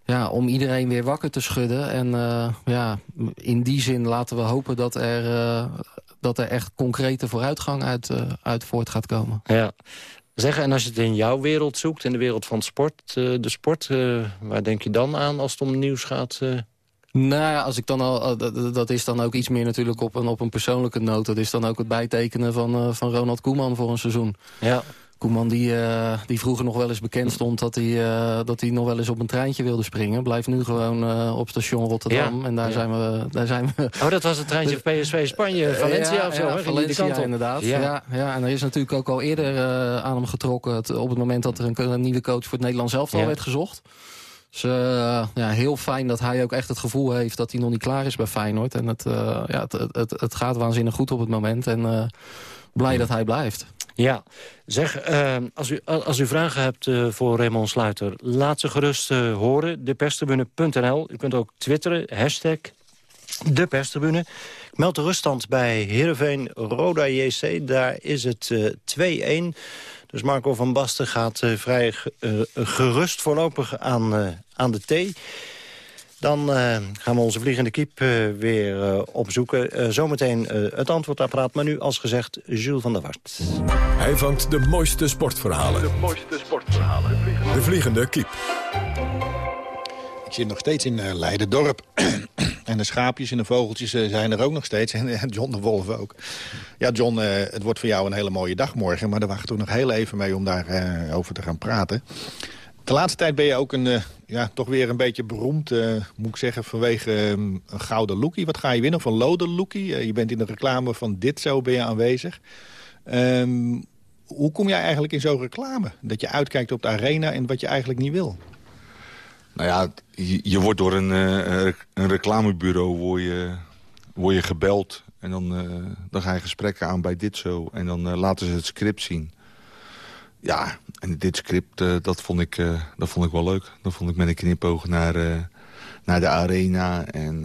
ja, om iedereen weer wakker te schudden. En uh, ja, in die zin laten we hopen dat er, dat er echt concrete vooruitgang uit, uit voort gaat komen. Ja. Zeggen, en als je het in jouw wereld zoekt, in de wereld van sport, de sport, waar denk je dan aan als het om nieuws gaat? Nou ja, als ik dan al, dat is dan ook iets meer natuurlijk op een, op een persoonlijke noot. Dat is dan ook het bijtekenen van, van Ronald Koeman voor een seizoen. Ja. Koeman die, uh, die vroeger nog wel eens bekend stond dat hij, uh, dat hij nog wel eens op een treintje wilde springen. Blijft nu gewoon uh, op station Rotterdam. Ja, en daar, ja. zijn we, daar zijn we... [LAUGHS] Oh, dat was het treintje [LAUGHS] PSV Spanje, Valencia ja, of zo? Ja? Valencia inderdaad. Ja. Ja, en er is natuurlijk ook al eerder aan hem getrokken... Het, op het moment dat er een, een, nieuwe coach voor het Nederlands elftal werd gezocht. Dus ja, heel fijn dat hij ook echt het gevoel heeft dat hij nog niet klaar is bij Feyenoord. En het, ja, het, het, het, het gaat waanzinnig goed op het moment. En blij dat hij blijft. Ja, zeg, uh, als, u, als u vragen hebt uh, voor Raymond Sluiter... laat ze gerust uh, horen, deperstribune.nl. U kunt ook twitteren, hashtag deperstribune. Ik meld de ruststand bij Heerenveen Roda JC. Daar is het 2-1. Dus Marco van Basten gaat vrij gerust voorlopig aan, aan de thee. Dan uh, gaan we onze vliegende kiep uh, weer uh, opzoeken. zometeen het antwoordapparaat, maar nu als gezegd Jules van der Wart. Hij vangt de mooiste sportverhalen. De mooiste sportverhalen. De vliegende, de vliegende kiep. Ik zit nog steeds in Leidendorp. [CLEARS THROAT] en de schaapjes en de vogeltjes zijn er ook nog steeds. [LAUGHS] En John de Wolf ook. Ja, John, het wordt voor jou een hele mooie dag morgen. Maar daar wachten we nog heel even mee om daarover over te gaan praten. De laatste tijd ben je ook een, uh, ja, toch weer een beetje beroemd, uh, moet ik zeggen, vanwege uh, een gouden lookie. Wat ga je winnen? Van Lode lookie. je bent in de reclame van dit zo ben je aanwezig. Um, hoe kom jij eigenlijk in zo'n reclame? Dat je uitkijkt op de arena en wat je eigenlijk niet wil? Nou ja, je, je wordt door een, een reclamebureau word je, word je gebeld. En dan, dan ga je gesprekken aan bij dit zo. En dan laten ze het script zien. Ja, en dit script, uh, dat, vond ik, uh, dat vond ik wel leuk. Dat vond ik met een knipoog naar, uh, naar de arena. En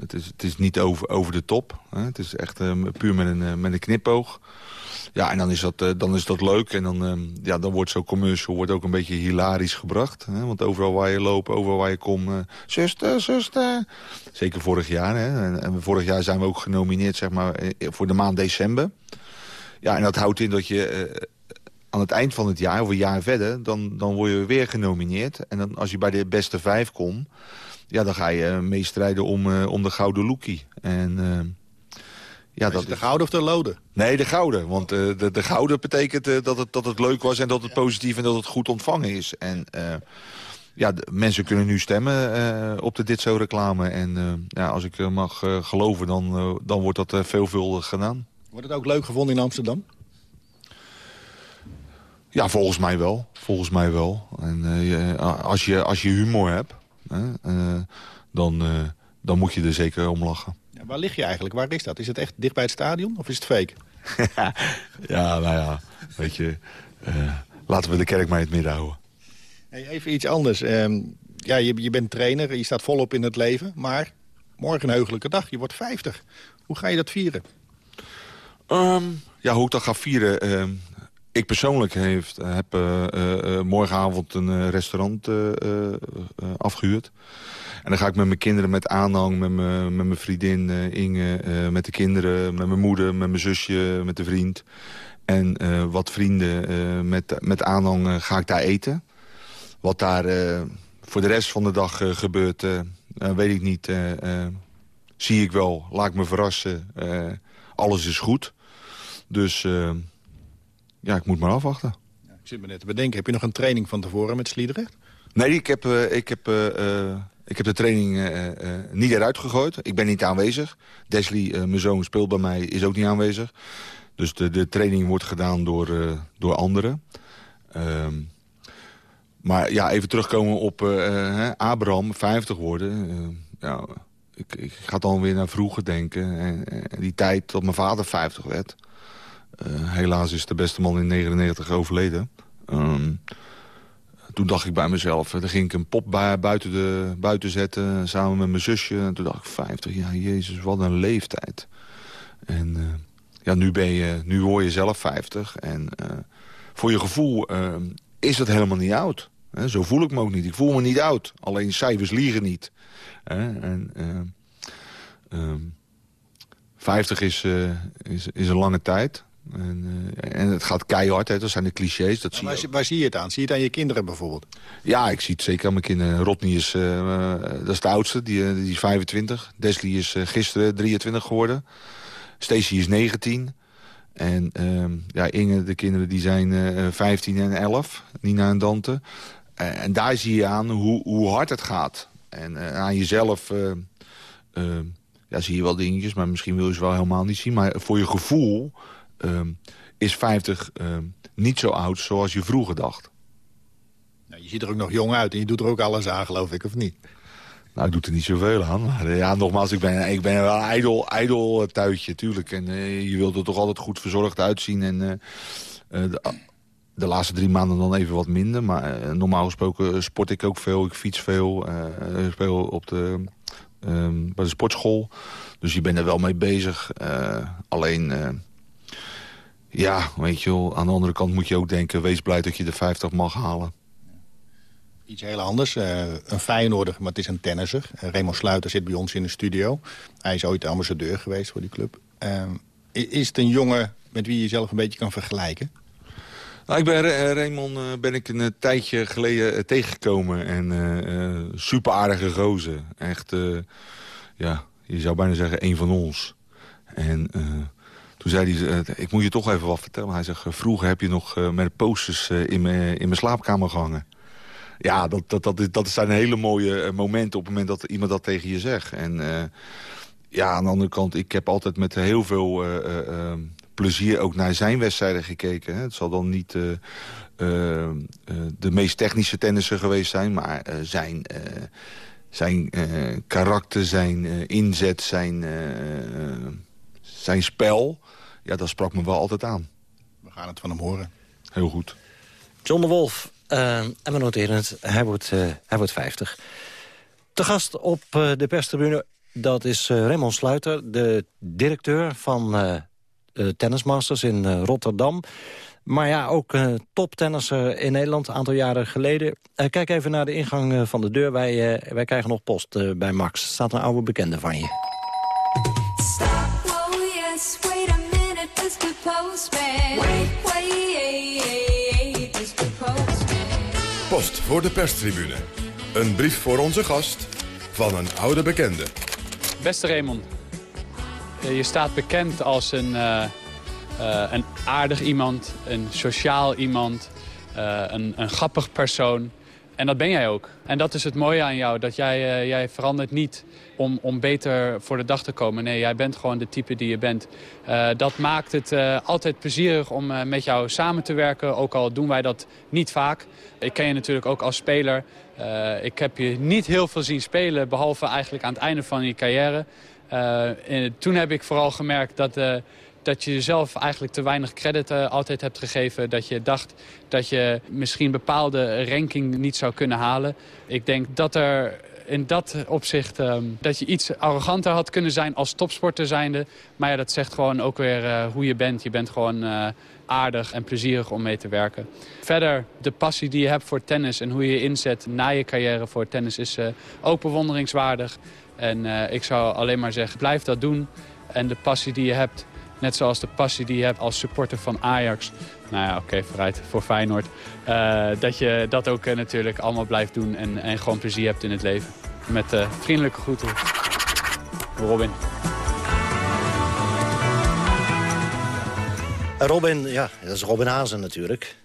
het, is, het is niet over, over de top. Hè? Het is echt puur met een, met een knipoog. Ja, en dan is dat, dan is dat leuk. En dan, ja, dan wordt zo'n commercial wordt ook een beetje hilarisch gebracht. Hè? Want overal waar je loopt, overal waar je komt... zuster, zuster. Zeker vorig jaar. Hè? En, en, vorig jaar zijn we ook genomineerd zeg maar, voor de maand december. Ja, en dat houdt in dat je aan het eind van het jaar, of een jaar verder... dan, dan word je weer genomineerd. En dan, als je bij de beste vijf komt... ja, dan ga je meestrijden om, uh, om de gouden lookie. En, uh, ja, dat de gouden of de lode? Nee, de gouden. Want uh, de, de gouden betekent uh, dat, het, dat het leuk was en dat het positief en dat het goed ontvangen is. En uh, ja, mensen kunnen nu stemmen uh, op de Dit Zo reclame. En uh, ja, als ik mag uh, geloven, dan, uh, dan wordt dat veelvuldig gedaan. Wordt het ook leuk gevonden in Amsterdam? Ja, volgens mij wel. Volgens mij wel. En uh, je, als, je, als je humor hebt, uh, dan, uh, dan moet je er zeker om lachen. Ja, waar lig je eigenlijk? Waar is dat? Is het echt dicht bij het stadion of is het fake? [LAUGHS] ja, nou ja, weet je, laten we de kerk maar in het midden houden. Hey, even iets anders. Um, ja, je, je bent trainer, je staat volop in het leven, maar morgen een heugelijke dag. Je wordt 50. Hoe ga je dat vieren? Um, ja, hoe ik dat ga vieren... Um, ik persoonlijk heeft, heb uh, uh, morgenavond een restaurant uh, afgehuurd. En dan ga ik met mijn kinderen met aanhang, met, me, met mijn vriendin Inge, met de kinderen, met mijn moeder, met mijn zusje, met de vriend. En wat vrienden met, met aanhang ga ik daar eten. Wat daar voor de rest van de dag gebeurt, weet ik niet. zie ik wel, laat ik me verrassen. alles is goed. Dus ja, ik moet maar afwachten. Ja, ik zit me net te bedenken, heb je nog een training van tevoren met Sliedrecht? Nee, ik heb, uh, ik heb uh, ik heb de training niet eruit gegooid. Ik ben niet aanwezig. Desley, mijn zoon, speelt bij mij, is ook niet aanwezig. Dus de, de training wordt gedaan door, door anderen. Ehm, maar ja, even terugkomen op Abraham, 50 worden. ja, ik, ik ga dan weer naar vroeger denken. En, die tijd dat mijn vader 50 werd. Helaas is de beste man in 99 overleden. Um, toen dacht ik bij mezelf, dan ging ik een pop buiten, de, buiten zetten... samen met mijn zusje. En toen dacht ik, 50, ja, jezus, wat een leeftijd. En uh, ja, nu, ben je, nu word je zelf 50. En voor je gevoel is dat helemaal niet oud. Zo voel ik me ook niet. Ik voel me niet oud. Alleen cijfers liegen niet. En, 50 is, is, is een lange tijd. En, uh, en, het gaat keihard, hè. dat zijn de clichés. Dat zie waar, je waar, zie je het aan? Zie je het aan je kinderen bijvoorbeeld? Ja, ik zie het zeker aan mijn kinderen. Rodney is, uh, dat is de oudste, die, die is 25. Desley is uh, gisteren 23 geworden. Stacy is 19. En ehm, ja, Inge, de kinderen, die zijn 15 en 11. Nina en Dante. en daar zie je aan hoe, hoe hard het gaat. En aan jezelf ja, zie je wel dingetjes, maar misschien wil je ze wel helemaal niet zien. Maar voor je gevoel Ehm, is 50 ehm, niet zo oud zoals je vroeger dacht. Nou, je ziet er ook nog jong uit en je doet er ook alles aan, geloof ik, of niet? Nou, ik doe er niet zoveel aan. Maar eh, ja, nogmaals, ik ben, ik ben wel een ijdel, ijdel eh, tuitje, tuurlijk. En uh, je wilt er toch altijd goed verzorgd uitzien. En uh, de, de, laatste drie maanden dan even wat minder. Maar normaal gesproken sport ik ook veel. Ik fiets veel. ik speel op de, ehm, bij de sportschool. Dus je bent er wel mee bezig. alleen ja, weet je wel, aan de andere kant moet je ook denken... wees blij dat je de 50 mag halen. Iets heel anders. Uh, een Feyenoorder, maar het is een tennisser. Uh, Raymond Sluiter zit bij ons in de studio. Hij is ooit ambassadeur geweest voor die club. Uh, is het een jongen met wie je jezelf een beetje kan vergelijken? Nou, ik ben Raymond ben ik een tijdje geleden tegengekomen. En super aardige gozer. Echt, ja, je zou bijna zeggen, een van ons. En toen zei hij, uh, ik moet je toch even wat vertellen. Hij zegt, eh, vroeger heb je nog uh, met posters in mijn slaapkamer gehangen. Ja, dat, dat, dat, dat zijn hele mooie momenten op het moment dat iemand dat tegen je zegt. En ja, aan de andere kant, ik heb altijd met heel veel plezier ook naar zijn wedstrijden gekeken. Het zal dan niet de meest technische tennisser geweest zijn, maar zijn zijn karakter, zijn inzet, zijn, zijn spel ja, dat sprak me wel altijd aan. We gaan het van hem horen. Heel goed. John de Wolf, uh, en we noteren het, hij wordt, uh, hij wordt 50. Te gast op uh, de perstribune, dat is Raymond Sluiter... de directeur van Tennismasters in Rotterdam. Maar ja, ook toptennisser in Nederland, een aantal jaren geleden. kijk even naar de ingang van de deur. Wij, wij krijgen nog post bij Max. staat een oude bekende van je. Post voor de perstribune. Een brief voor onze gast van een oude bekende. Beste Raymond, je staat bekend als een, uh, uh, een aardig iemand, een sociaal iemand, uh, een, een grappig persoon. En dat ben jij ook. En dat is het mooie aan jou, dat jij, uh, jij verandert niet om, om beter voor de dag te komen. Nee, jij bent gewoon de type die je bent. Uh, dat maakt het uh, altijd plezierig om met jou samen te werken, ook al doen wij dat niet vaak. Ik ken je natuurlijk ook als speler. ik heb je niet heel veel zien spelen, behalve eigenlijk aan het einde van je carrière. toen heb ik vooral gemerkt dat dat je jezelf eigenlijk te weinig credit altijd hebt gegeven. Dat je dacht dat je misschien bepaalde ranking niet zou kunnen halen. Ik denk dat er in dat opzicht um, dat je iets arroganter had kunnen zijn als topsporter zijnde. Maar ja, dat zegt gewoon ook weer uh, hoe je bent. Je bent gewoon uh, aardig en plezierig om mee te werken. Verder, de passie die je hebt voor tennis en hoe je je inzet na je carrière voor tennis is uh, ook bewonderingswaardig. En ik zou alleen maar zeggen, blijf dat doen. En de passie die je hebt, Net zoals de passie die je hebt als supporter van Ajax. Nou ja, oké, vooruit voor Feyenoord. Uh, dat je dat ook uh, natuurlijk allemaal blijft doen en, en gewoon plezier hebt in het leven. Met uh, vriendelijke groeten. Robin. Robin, ja, dat is Robin Hazen natuurlijk.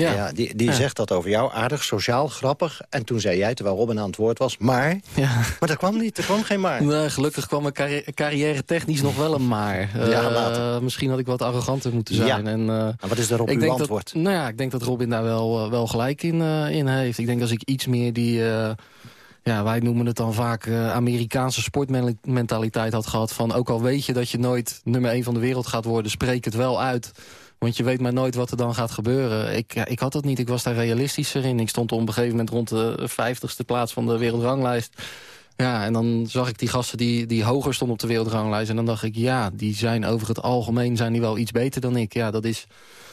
Ja. die die Ja. zegt dat over jou. Aardig, sociaal, grappig. En toen zei jij, terwijl Robin aan het woord was, maar... Ja. Maar dat kwam niet, er kwam geen maar. Nee, gelukkig kwam mijn carri- carrière technisch nog wel een maar. Ja, Eh, misschien had ik wat arroganter moeten zijn. En, eh, En wat is daarop ik uw denk antwoord? Dat, nou ja, ik denk dat Robin daar wel, eh, wel gelijk in, in heeft. Ik denk als ik iets meer die... ja, wij noemen het dan vaak Amerikaanse sportmentaliteit had gehad. Van ook al weet je dat je nooit nummer 1 van de wereld gaat worden, spreek het wel uit. Want je weet maar nooit wat er dan gaat gebeuren. Ik, ik had dat niet, ik was daar realistischer in. Ik stond op een gegeven moment rond de 50ste plaats van de wereldranglijst. Ja, en dan zag ik die gasten die, die hoger stonden op de wereldranglijst. En dan dacht ik, ja, die zijn over het algemeen zijn die wel iets beter dan ik. Ja, dat is,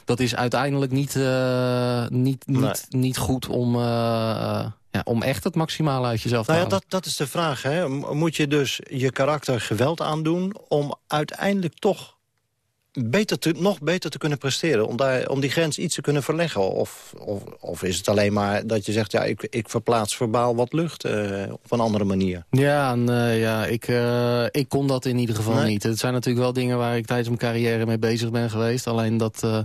dat is uiteindelijk niet, eh, niet, niet, Nee. niet goed om, eh, eh, ja, om echt het maximale uit jezelf te Nou ja, halen. dat, dat is de vraag. Hè. Moet je dus je karakter geweld aandoen... om uiteindelijk toch beter te, nog beter te kunnen presteren? Om, daar, om die grens iets te kunnen verleggen? Of, of, of is het alleen maar dat je zegt... ja, ik, ik verplaats verbaal wat lucht eh, op een andere manier? Ja, nee, ja ik, eh, ik kon dat in ieder geval Nee? niet. Het zijn natuurlijk wel dingen waar ik tijdens mijn carrière mee bezig ben geweest. Alleen dat, eh,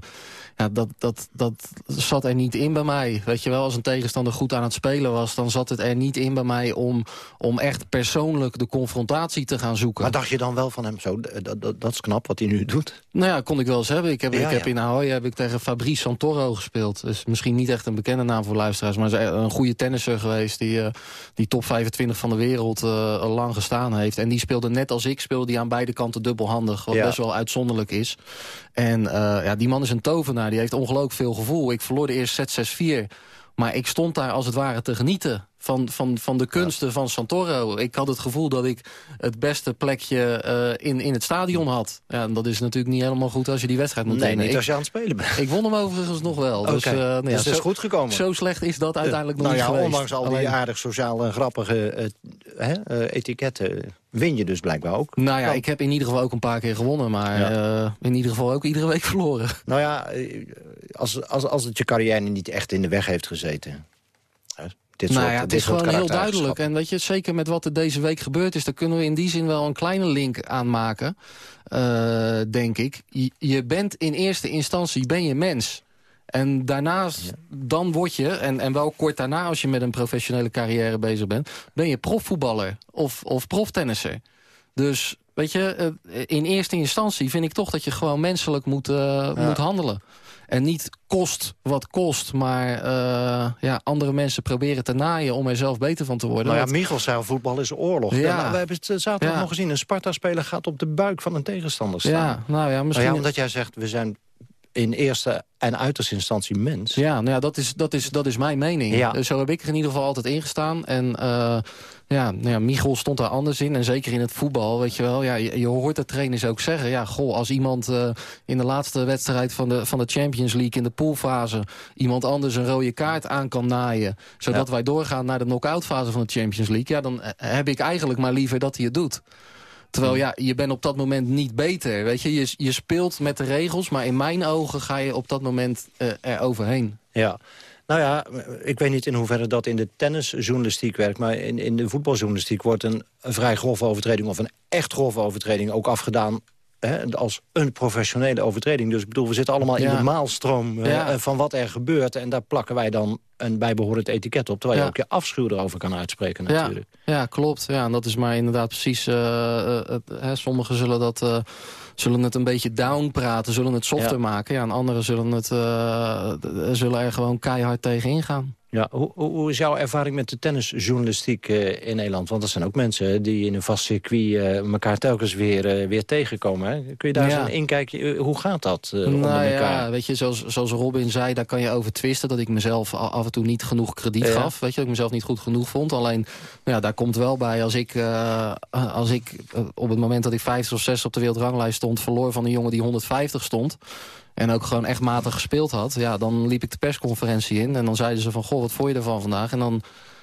ja, dat, dat, dat zat er niet in bij mij. Weet je wel, als een tegenstander goed aan het spelen was... dan zat het er niet in bij mij om, om echt persoonlijk de confrontatie te gaan zoeken. Maar dacht je dan wel van hem zo... dat, dat, dat is knap wat hij nu doet? Nou ja, kon ik wel eens hebben. Ik heb, Ja, ik heb ja. in Ahoy heb ik tegen Fabrice Santoro gespeeld. Dus misschien niet echt een bekende naam voor luisteraars... maar is een goede tennisser geweest... die, eh, die top 25 van de wereld eh, lang gestaan heeft. En die speelde net als ik, speelde die aan beide kanten dubbelhandig. Wat Ja. best wel uitzonderlijk is. En eh, ja, die man is een tovenaar. Die heeft ongelooflijk veel gevoel. Ik verloor de eerste set 6-4. Maar ik stond daar als het ware te genieten van, van, van de kunsten van Santoro. Ik had het gevoel dat ik het beste plekje eh, in, in het stadion had. Ja, en dat is natuurlijk niet helemaal goed als je die wedstrijd moet Nee, niet Ik- als je aan het spelen bent. ik won hem overigens nog wel. Dus, Oké, eh, nou ja, dus het is goed gekomen. Zo slecht is dat uiteindelijk nog nou niet ja, geweest. ondanks al die Alleen- aardig sociale en grappige eh, etiketten... win je dus blijkbaar ook. Nou ja, ik heb in ieder geval ook een paar keer gewonnen. Maar Ja. eh, in ieder geval ook iedere week [LAUGHS] verloren. Nou ja, eh, als, als, als het je carrière niet echt in de weg heeft gezeten. hè, Dit nou soort, ja, het is gewoon heel duidelijk. En weet je, zeker met wat er deze week gebeurd is... daar kunnen we in die zin wel een kleine link aan maken, eh, denk ik. Je, je bent in eerste instantie ben je mens. En daarnaast, dan word je, en, en wel kort daarna... als je met een professionele carrière bezig bent... ben je profvoetballer of, of proftennisser. Dus, weet je, eh, in eerste instantie vind ik toch... dat je gewoon menselijk moet, eh, moet handelen. En niet kost wat kost, maar eh, ja, andere mensen proberen te naaien... om er zelf beter van te worden. Nou ja, Want- Michel zei al, voetbal is oorlog. Ja. We hebben het zaterdag Ja. nog gezien. Een Sparta-speler gaat op de buik van een tegenstander staan. Ja, nou ja, misschien... Nou ja, omdat jij zegt, we zijn in eerste en uiterste instantie mens. Ja, nou ja, dat is, dat is, dat is mijn mening. Ja. Dus Zo heb ik er in ieder geval altijd ingestaan. En eh, ja, nou ja, Michel stond daar anders in. En zeker in het voetbal, weet je wel. Ja, je, je hoort de trainers ook zeggen... ja, goh, als iemand eh, in de laatste wedstrijd van de, van de Champions League... in de poolfase iemand anders een rode kaart aan kan naaien... zodat wij doorgaan naar de knock-out fase van de Champions League... ja, dan eh, heb ik eigenlijk maar liever dat hij het doet. Terwijl ja, je bent op dat moment niet beter. Weet je? Je, je speelt met de regels, maar in mijn ogen ga je op dat moment eh, er overheen. Ja. Nou ja, ik weet niet in hoeverre dat in de tennisjournalistiek werkt... maar in, in de voetbaljournalistiek wordt een, een vrij grove overtreding... of een echt grove overtreding ook afgedaan hè, als een professionele overtreding. Dus ik bedoel, we zitten allemaal in de maalstroom eh, Ja. eh, van wat er gebeurt... en daar plakken wij dan een bijbehorend etiket op... terwijl je ook je afschuw erover kan uitspreken natuurlijk. ja, klopt. Ja, en dat is maar inderdaad precies... eh, het, hè, sommigen zullen, dat, zullen het een beetje down praten, zullen het softer maken. Ja, en anderen zullen, het, zullen er gewoon keihard tegen ingaan. Ja, hoe, hoe is jouw ervaring met de tennisjournalistiek eh, in Nederland? Want dat zijn ook mensen die in een vast circuit eh, elkaar telkens weer, eh, weer tegenkomen. Hè? Kun je daar Ja. eens een inkijkje... eh, Hoe gaat dat onder nou elkaar? ja, weet je, zoals, zoals Robin zei, daar kan je over twisten... dat ik mezelf af en toe niet genoeg krediet Ja. gaf. Weet je, dat ik mezelf niet goed genoeg vond. Alleen, nou ja, daar komt wel bij, als ik, als ik op het moment dat ik 50 of 60 op de wereldranglijst stond... verloor van een jongen die 150 stond... en ook gewoon echt matig gespeeld had... ja, dan liep ik de persconferentie in en dan zeiden ze van... goh, wat vond je ervan vandaag? En dan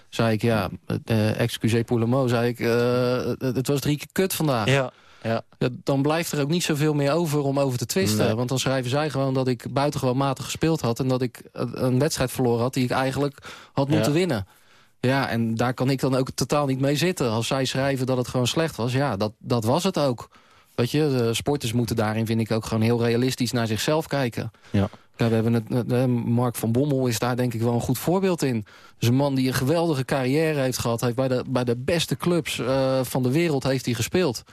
zei ik, ja, uh, excusez pour le mot, zei ik... eh, het, was drie keer kut vandaag. Ja, ja. Dan blijft er ook niet zoveel meer over om over te twisten. Nee. Want dan schrijven zij gewoon dat ik buitengewoon matig gespeeld had... en dat ik een wedstrijd verloren had die ik eigenlijk had Ja. moeten winnen. Ja, en daar kan ik dan ook totaal niet mee zitten. Als zij schrijven dat het gewoon slecht was, ja, dat, dat was het ook. Weet je, de sporters moeten daarin, vind ik, ook gewoon heel realistisch naar zichzelf kijken. Ja. Ja, we hebben het, uh, Mark van Bommel is daar denk ik wel een goed voorbeeld in. Dus een man die een geweldige carrière heeft gehad. Heeft bij, de, bij de beste clubs uh, van de wereld heeft hij gespeeld.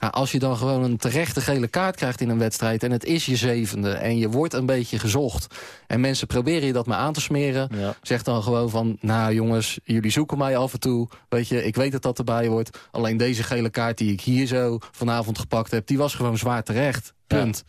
Nou, als je dan gewoon een terechte gele kaart krijgt in een wedstrijd... en het is je zevende en je wordt een beetje gezocht... en mensen proberen je dat maar aan te smeren... zeg dan gewoon van, nou jongens, jullie zoeken mij af en toe. Weet je, ik weet dat dat erbij wordt. Alleen deze gele kaart die ik hier zo vanavond gepakt heb... die was gewoon zwaar terecht. Punt.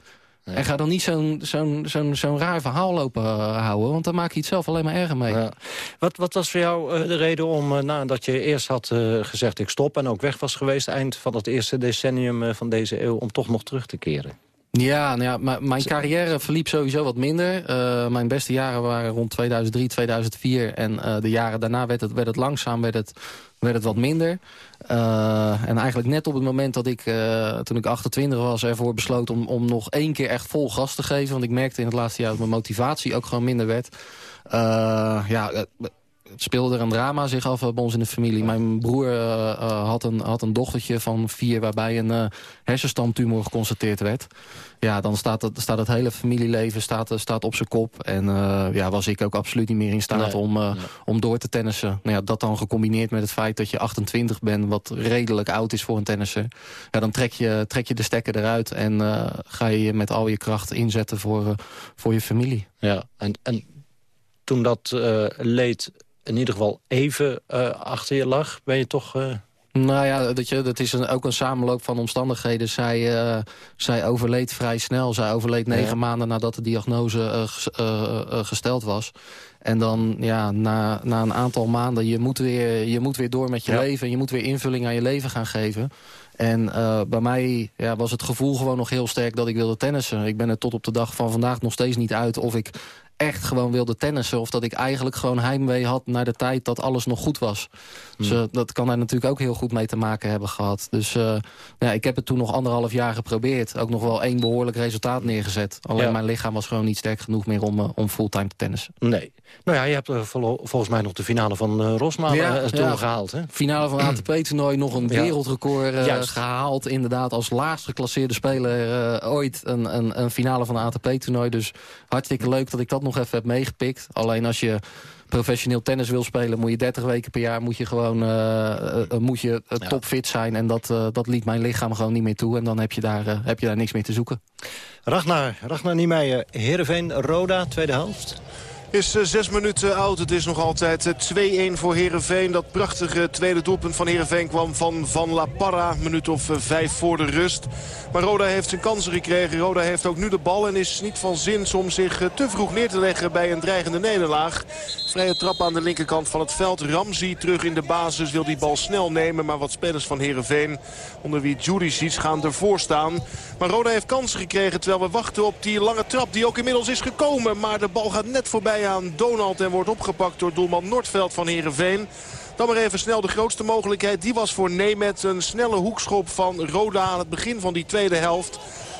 En ga dan niet zo'n zo'n zo'n zo'n raar verhaal lopen uh, houden. Want dan maak je het zelf alleen maar erger mee. Ja. Wat, wat was voor jou uh, de reden om, uh, nadat je eerst had gezegd ik stop... en ook weg was geweest eind van het eerste decennium van deze eeuw... om toch nog terug te keren? Ja, nou ja mijn carrière verliep sowieso wat minder. mijn beste jaren waren rond 2003, 2004. En de jaren daarna werd het, werd het langzaam werd het, werd het wat minder. Uh, en eigenlijk net op het moment dat ik, toen ik 28 was, ervoor besloot om, om nog één keer echt vol gas te geven. Want ik merkte in het laatste jaar dat mijn motivatie ook gewoon minder werd. Ja, speelde er een drama zich af bij ons in de familie. Mijn broer uh, had, een, had een dochtertje van vier waarbij een hersenstamtumor geconstateerd werd. Ja, dan staat het, staat het hele familieleven staat, staat op zijn kop. En ja, was ik ook absoluut niet meer in staat nee, om, nee. om door te tennissen. Nou ja, dat dan gecombineerd met het feit dat je 28 bent... wat redelijk oud is voor een tennisser. Ja, dan trek je, trek je de stekker eruit en ga je je met al je kracht inzetten voor, voor je familie. Ja, en, en toen dat leed in ieder geval even uh, achter je lag, ben je toch... Uh... Nou ja, dat, je, dat is een, ook een samenloop van omstandigheden. Zij, uh, zij overleed vrij snel. Zij overleed negen ja. maanden nadat de diagnose gesteld was. En dan, ja, na, na een aantal maanden, je moet weer, je moet weer door met je ja. leven. Je moet weer invulling aan je leven gaan geven. En uh, bij mij ja, was het gevoel gewoon nog heel sterk dat ik wilde tennissen. Ik ben er tot op de dag van vandaag nog steeds niet uit of ik echt gewoon wilde tennissen. Of dat ik eigenlijk gewoon heimwee had naar de tijd dat alles nog goed was. Dus uh, dat kan daar natuurlijk ook heel goed mee te maken hebben gehad. Dus uh, ja, ik heb het toen nog anderhalf jaar geprobeerd. Ook nog wel één behoorlijk resultaat neergezet. Alleen ja. mijn lichaam was gewoon niet sterk genoeg meer om, uh, om fulltime te tennissen. Nee. Nou ja, je hebt vol volgens mij nog de finale van Rosma ja, toen ja. gehaald. Hè? Finale van ATP-toernooi, nog een wereldrecord gehaald. Inderdaad, als laagst geclasseerde speler ooit een, een, een finale van een ATP-toernooi. Dus hartstikke leuk dat ik dat nog even heb meegepikt. Alleen als je professioneel tennis wil spelen... moet je 30 weken per jaar moet je gewoon uh, uh, moet je, uh, topfit zijn. En dat, dat liet mijn lichaam gewoon niet meer toe. En dan heb je daar, heb je daar niks meer te zoeken. Ragnar, Ragnar Niemeyer, Heerenveen, Roda, tweede helft is uh, zes minuten oud. Het is nog altijd 2-1 uh, voor Herenveen. Dat prachtige tweede doelpunt van Herenveen kwam van Van La Parra. Minuut of vijf voor de rust. Maar Roda heeft zijn kansen gekregen. Roda heeft ook nu de bal en is niet van zin om zich te vroeg neer te leggen bij een dreigende nederlaag. Vrije trap aan de linkerkant van het veld. Ramzi terug in de basis wil die bal snel nemen. Maar wat spelers van Herenveen, onder wie Juricic, gaan ervoor staan. Maar Roda heeft kansen gekregen terwijl we wachten op die lange trap die ook inmiddels is gekomen. Maar de bal gaat net voorbij aan Donald en wordt opgepakt door doelman Noordveld van Herenveen. Dan maar even snel de grootste mogelijkheid. Die was voor Nemet een snelle hoekschop van Roda aan het begin van die tweede helft.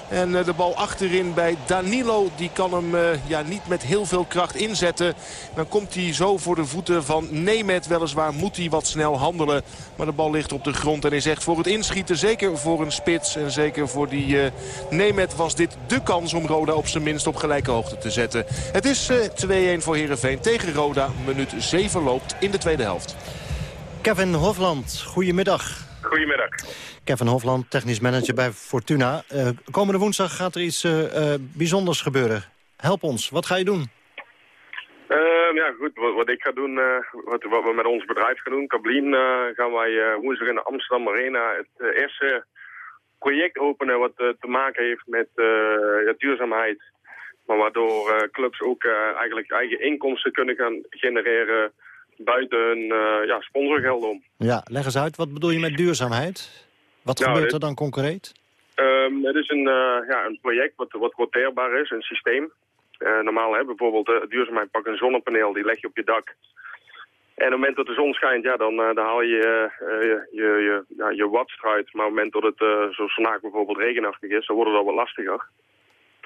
En uh, de bal achterin bij Danilo. Die kan hem uh, ja, niet met heel veel kracht inzetten. Dan komt hij zo voor de voeten van Nemet. Weliswaar moet hij wat snel handelen. Maar de bal ligt op de grond en is echt voor het inschieten. Zeker voor een spits en zeker voor die uh, Nemet was dit de kans om Roda op zijn minst op gelijke hoogte te zetten. Het is 2-1 voor Heerenveen tegen Roda. Minuut 7 loopt in de tweede helft. Kevin Hofland, goedemiddag. Goedemiddag. Kevin Hofland, technisch manager bij Fortuna. Uh, komende woensdag gaat er iets uh, uh, bijzonders gebeuren. Help ons, wat ga je doen? Uh, ja, goed. Wat, wat, ik ga doen, wat, wat, we met ons bedrijf gaan doen, Kablien, gaan wij woensdag in de Amsterdam Arena het eerste project openen wat te maken heeft met ja, duurzaamheid. Maar waardoor clubs ook eigenlijk eigen inkomsten kunnen gaan genereren buiten hun ja, sponsorgeld om. Ja, leg eens uit, wat bedoel je met duurzaamheid? Wat nou, gebeurt er dan concreet? Um, het is een, uh, ja, een project wat, wat roteerbaar is, een systeem. Uh, normaal hè, bijvoorbeeld uh, duurzaamheid, pak een zonnepaneel, die leg je op je dak. En op het moment dat de zon schijnt, ja, dan, dan haal je je, je, je, ja, je watts eruit. Maar op het moment dat het, zoals vandaag bijvoorbeeld, regenachtig is, dan wordt het al wat lastiger.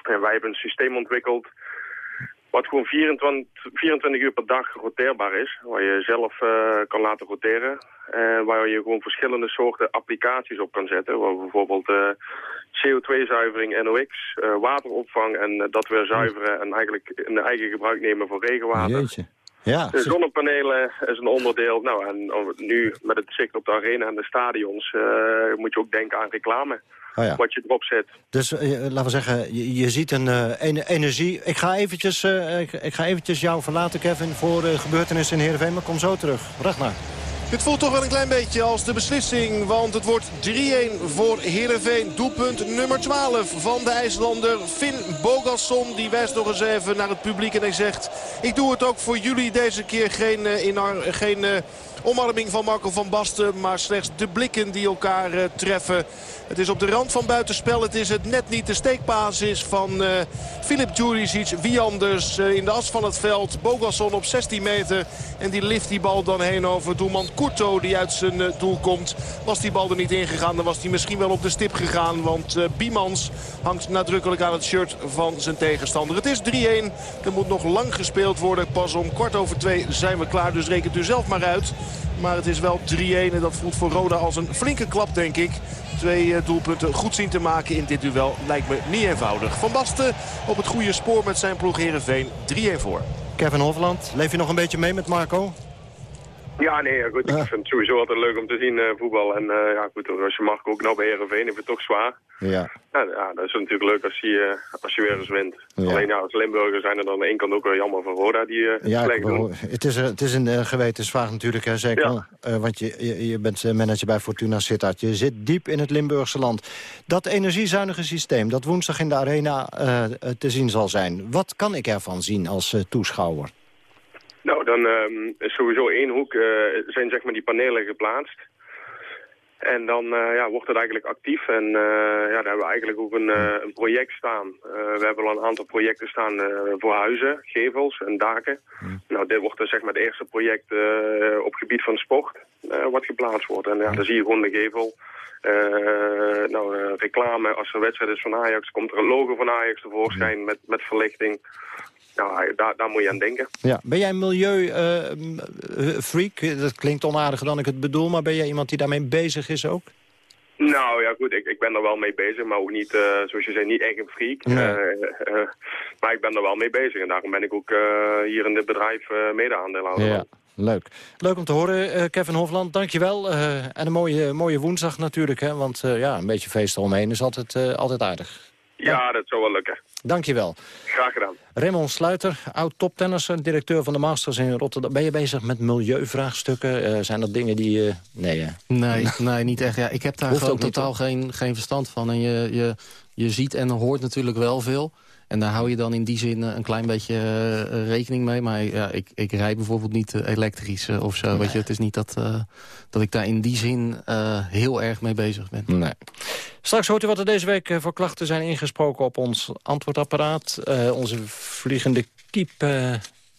En wij hebben een systeem ontwikkeld Wat gewoon 24, 24 uur per dag roteerbaar is. Waar je zelf uh, kan laten roteren. Uh, waar je gewoon verschillende soorten applicaties op kan zetten. Waar bijvoorbeeld uh, CO2-zuivering, NOx, wateropvang en dat weer zuiveren. En eigenlijk in eigen gebruik nemen voor regenwater. Jeetje. Ja, de zonnepanelen is een onderdeel. Nou, en nu met het zicht op de arena en de stadions moet je ook denken aan reclame. Oh ja. Wat je erop zet. Dus uh, laten we zeggen, je, je ziet een uh, energie. Ik ga, eventjes, uh, ik, ik, ga eventjes jou verlaten, Kevin, voor gebeurtenissen in Heerenveen. Maar kom zo terug. Ragnar. Dit voelt toch wel een klein beetje als de beslissing. Want het wordt 3-1 voor Heerenveen. Doelpunt nummer 12 van de IJslander Finn Bogasson. Die wijst nog eens even naar het publiek en hij zegt... ik doe het ook voor jullie deze keer geen, geen omarming van Marco van Basten. Maar slechts de blikken die elkaar uh, treffen. Het is op de rand van buitenspel. Het is het net niet de steekpaas is van uh, Filip Djuricic. Wie anders uh, in de as van het veld. Bogasson op 16 meter. En die lift die bal dan heen over doelman Kurto die uit zijn doel komt. Was die bal er niet ingegaan, dan was hij misschien wel op de stip gegaan. Want Biemans hangt nadrukkelijk aan het shirt van zijn tegenstander. Het is 3-1. Er moet nog lang gespeeld worden. Pas om kwart over twee zijn we klaar. Dus rekent u zelf maar uit. Maar het is wel 3-1 en dat voelt voor Roda als een flinke klap, denk ik. Twee eh, doelpunten goed zien te maken in dit duel lijkt me niet eenvoudig. Van Basten op het goede spoor met zijn ploeg Heerenveen 3-1 voor. Kevin Hofland, leef je nog een beetje mee met Marco? Ja, nee, goed. Ik vind het sowieso altijd leuk om te zien uh, voetbal. En uh, ja, goed, als je Marco ook nou bij Heerenveen, heeft het toch zwaar. Ja. Ja, ja, dat is natuurlijk leuk als je, uh, als je weer eens wint. Ja. Alleen ja, als Limburger zijn er dan aan de ene kant ook wel jammer van Roda die ja, het is, het is een gewetensvraag natuurlijk, hè, zeker. Ja. want je, je, je, bent manager bij Fortuna Sittard. Je zit diep in het Limburgse land. Dat energiezuinige systeem dat woensdag in de arena te zien zal zijn. Wat kan ik ervan zien als toeschouwer? Nou, dan um, is sowieso één hoek, zijn zeg maar die panelen geplaatst. En dan uh, ja, wordt het eigenlijk actief. En uh, ja, daar hebben we eigenlijk ook een, een project staan. we hebben al een aantal projecten staan voor huizen, gevels en daken. Nou, dit wordt dus zeg maar het eerste project op gebied van sport wat geplaatst wordt. En ja, dan zie je gewoon de gevel. nou, reclame, als er een wedstrijd is van Ajax, komt er een logo van Ajax tevoorschijn met, met verlichting. Nou, daar, daar moet je aan denken. Ja. Ben jij een milieufreak? Uh, dat klinkt onaardiger dan ik het bedoel, maar ben jij iemand die daarmee bezig is ook? Nou ja, goed, ik, ik ben er wel mee bezig, maar ook niet, uh, zoals je zei, niet echt een freak. Nee. Uh, uh, maar ik ben er wel mee bezig en daarom ben ik ook hier in dit bedrijf mede-aandeelhouder. Ja, leuk. Leuk om te horen, Kevin Hofland. Dankjewel. en een mooie, mooie woensdag natuurlijk, hè, want ja, een beetje feest eromheen is altijd, altijd aardig. Ja, dat zou wel lukken. Dankjewel. Graag gedaan. Raymond Sluiter, oud-toptennisser, directeur van de Masters in Rotterdam. Ben je bezig met milieuvraagstukken? Uh, zijn dat dingen die... Uh, nee, nee, nee, niet echt. Ja, ik heb daar gewoon totaal geen, geen verstand van. En je, je, je ziet en hoort natuurlijk wel veel. En daar hou je dan in die zin eh, een klein beetje uh, rekening mee. Maar ja, ik, ik rijd bijvoorbeeld niet uh, elektrisch of zo. Nee. Weet je, het is niet dat, dat ik daar in die zin heel erg mee bezig ben. Nee. Straks hoort u wat er deze week voor klachten zijn ingesproken op ons antwoordapparaat. onze vliegende kiep...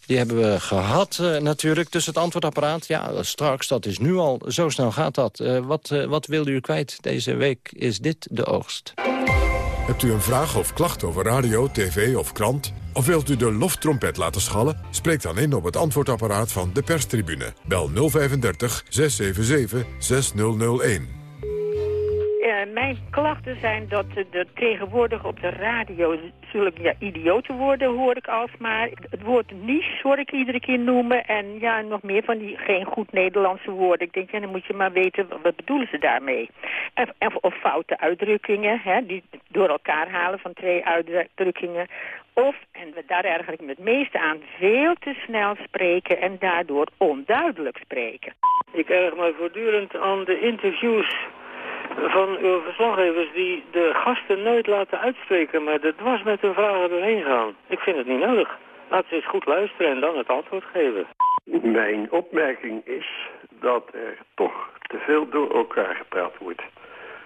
Die hebben we gehad uh, natuurlijk, dus het antwoordapparaat. Ja, straks, dat is nu al. Zo snel gaat dat. Uh, wat, uh, wat wilde u kwijt deze week? Is dit de oogst? Hebt u een vraag of klacht over radio, tv of krant? Of wilt u de loftrompet laten schallen? Spreek dan in op het antwoordapparaat van de perstribune. Bel 035 677 6001. Uh, mijn klachten zijn dat er tegenwoordig op de radio zulke ja, idiote woorden hoor ik alsmaar. Het woord niche hoor ik iedere keer noemen. En ja, nog meer van die geen goed Nederlandse woorden. Ik denk, ja, dan moet je maar weten, wat bedoelen ze daarmee? En, en, of foute uitdrukkingen, hè, die door elkaar halen van twee uitdrukkingen. Of, en daar erger ik me het meeste aan, veel te snel spreken en daardoor onduidelijk spreken. Ik erg me voortdurend aan de interviews van uw verslaggevers die de gasten nooit laten uitspreken, maar de dwars met hun vragen doorheen gaan. Ik vind het niet nodig. Laten ze eens goed luisteren en dan het antwoord geven. Mijn opmerking is dat er toch te veel door elkaar gepraat wordt.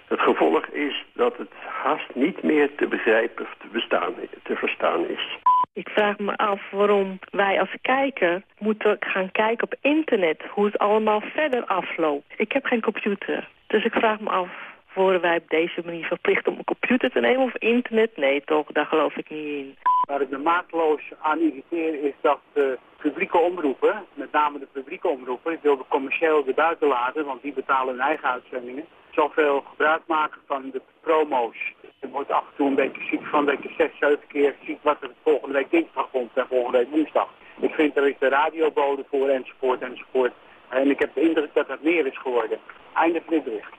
Het gevolg is dat het haast niet meer te begrijpen of te, bestaan, te verstaan is. Ik vraag me af waarom wij als kijker moeten gaan kijken op internet hoe het allemaal verder afloopt. Ik heb geen computer, dus ik vraag me af worden wij op deze manier verplicht om een computer te nemen of internet? Nee toch, daar geloof ik niet in. Waar ik me maatloos aan irriteer is dat de publieke omroepen, met name de publieke omroepen, ik wil de commercieel erbuiten laten, want die betalen hun eigen uitzendingen, zoveel gebruik maken van de promo's. Je wordt af en toe een beetje ziek van dat je zes, zeven keer ziet wat er volgende week dinsdag komt en volgende week woensdag. Ik vind er is de radiobode voor enzovoort enzovoort. En ik heb de indruk dat dat meer is geworden. Einde van dit bericht.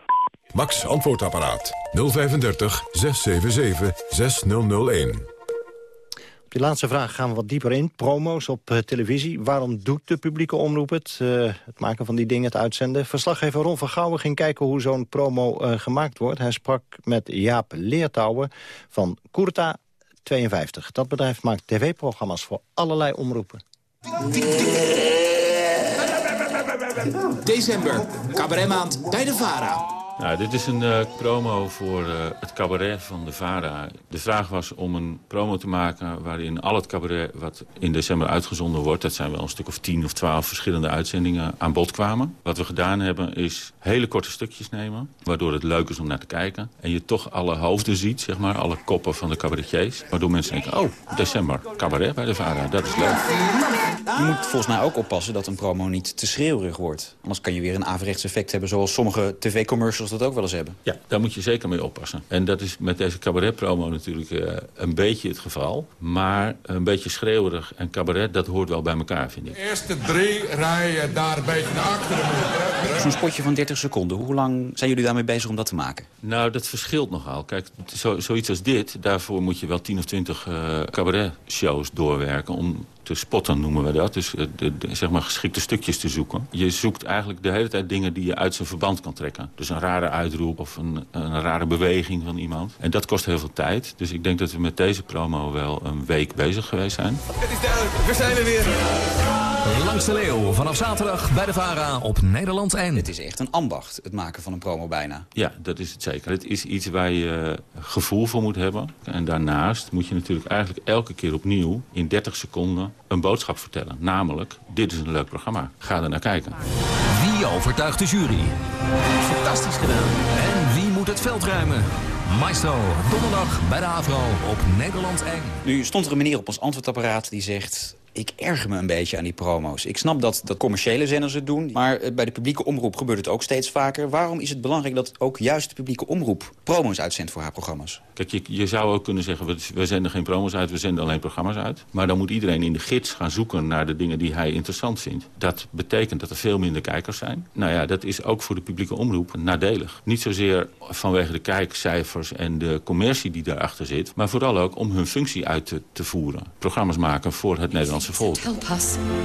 Max Antwoordapparaat 035 677 6001. Op die laatste vraag gaan we wat dieper in. Promo's op uh, televisie. Waarom doet de publieke omroep het? Uh, het maken van die dingen, het uitzenden. Verslaggever Ron van Gouwen ging kijken hoe zo'n promo uh, gemaakt wordt. Hij sprak met Jaap Leertouwen van Kurta 52. Dat bedrijf maakt tv-programma's voor allerlei omroepen. December, cabaretmaand bij de VARA. Nou, dit is een uh, promo voor uh, het cabaret van de VARA. De vraag was om een promo te maken waarin al het cabaret wat in december uitgezonden wordt... dat zijn wel een stuk of tien of twaalf verschillende uitzendingen aan bod kwamen. Wat we gedaan hebben is hele korte stukjes nemen... waardoor het leuk is om naar te kijken. En je toch alle hoofden ziet, zeg maar, alle koppen van de cabaretiers. Waardoor mensen denken, oh, december, cabaret bij de VARA, dat is leuk. Je moet volgens mij ook oppassen dat een promo niet te schreeuwerig wordt. Anders kan je weer een averechts effect hebben zoals sommige tv-commercials dat ook wel eens hebben. Ja, daar moet je zeker mee oppassen. En dat is met deze cabaret-promo natuurlijk uh, een beetje het geval. Maar een beetje schreeuwerig en cabaret, dat hoort wel bij elkaar, vind ik. De eerste drie rijen daar een beetje naar achteren. Zo'n spotje van 30 seconden, hoe lang zijn jullie daarmee bezig om dat te maken? Nou, dat verschilt nogal. Kijk, zo, zoiets als dit, daarvoor moet je wel 10 of 20 uh, cabaret-shows doorwerken... om te spotten noemen we dat. Dus de, de, zeg maar geschikte stukjes te zoeken. Je zoekt eigenlijk de hele tijd dingen die je uit zijn verband kan trekken. Dus een rare uitroep of een, een rare beweging van iemand. En dat kost heel veel tijd. Dus ik denk dat we met deze promo wel een week bezig geweest zijn. Het is duidelijk, we zijn er weer. Langs de Leeuw, vanaf zaterdag bij de VARA op Nederland 1. Het is echt een ambacht, het maken van een promo bijna. Ja, dat is het zeker. Het is iets waar je gevoel voor moet hebben. En daarnaast moet je natuurlijk eigenlijk elke keer opnieuw... in 30 seconden een boodschap vertellen. Namelijk, dit is een leuk programma. Ga er naar kijken. Wie overtuigt de jury? Fantastisch gedaan. En wie moet het veld ruimen? Maestro, donderdag bij de AVRO op Nederland 1. Nu stond er een meneer op ons antwoordapparaat die zegt ik erger me een beetje aan die promo's. Ik snap dat, dat commerciële zenders het doen, maar bij de publieke omroep gebeurt het ook steeds vaker. Waarom is het belangrijk dat ook juist de publieke omroep promo's uitzendt voor haar programma's? Kijk, je, je zou ook kunnen zeggen, we, we zenden geen promo's uit, we zenden alleen programma's uit. Maar dan moet iedereen in de gids gaan zoeken naar de dingen die hij interessant vindt. Dat betekent dat er veel minder kijkers zijn. Nou ja, dat is ook voor de publieke omroep nadelig. Niet zozeer vanwege de kijkcijfers en de commercie die daarachter zit, maar vooral ook om hun functie uit te, te voeren. Programma's maken voor het Nederlandse volk.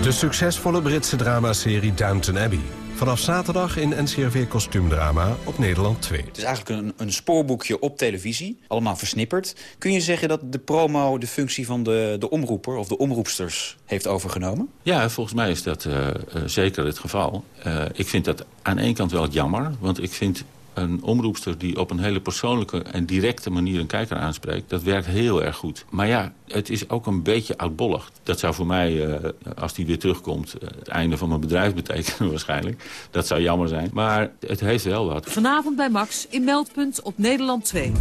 De succesvolle Britse dramaserie Downton Abbey. Vanaf zaterdag in NCRV kostuumdrama op Nederland 2. Het is eigenlijk een, een spoorboekje op televisie, allemaal versnipperd. Kun je zeggen dat de promo de functie van de, de omroeper of de omroepsters heeft overgenomen? Ja, volgens mij is dat uh, uh, zeker het geval. Uh, ik vind dat aan één kant wel jammer, want ik vind een omroepster die op een hele persoonlijke en directe manier een kijker aanspreekt... dat werkt heel erg goed. Maar ja, het is ook een beetje oudbollig. Dat zou voor mij, uh, als die weer terugkomt, uh, het einde van mijn bedrijf [LAUGHS] betekenen waarschijnlijk. Dat zou jammer zijn. Maar het heeft wel wat. Vanavond bij Max in Meldpunt op Nederland 2.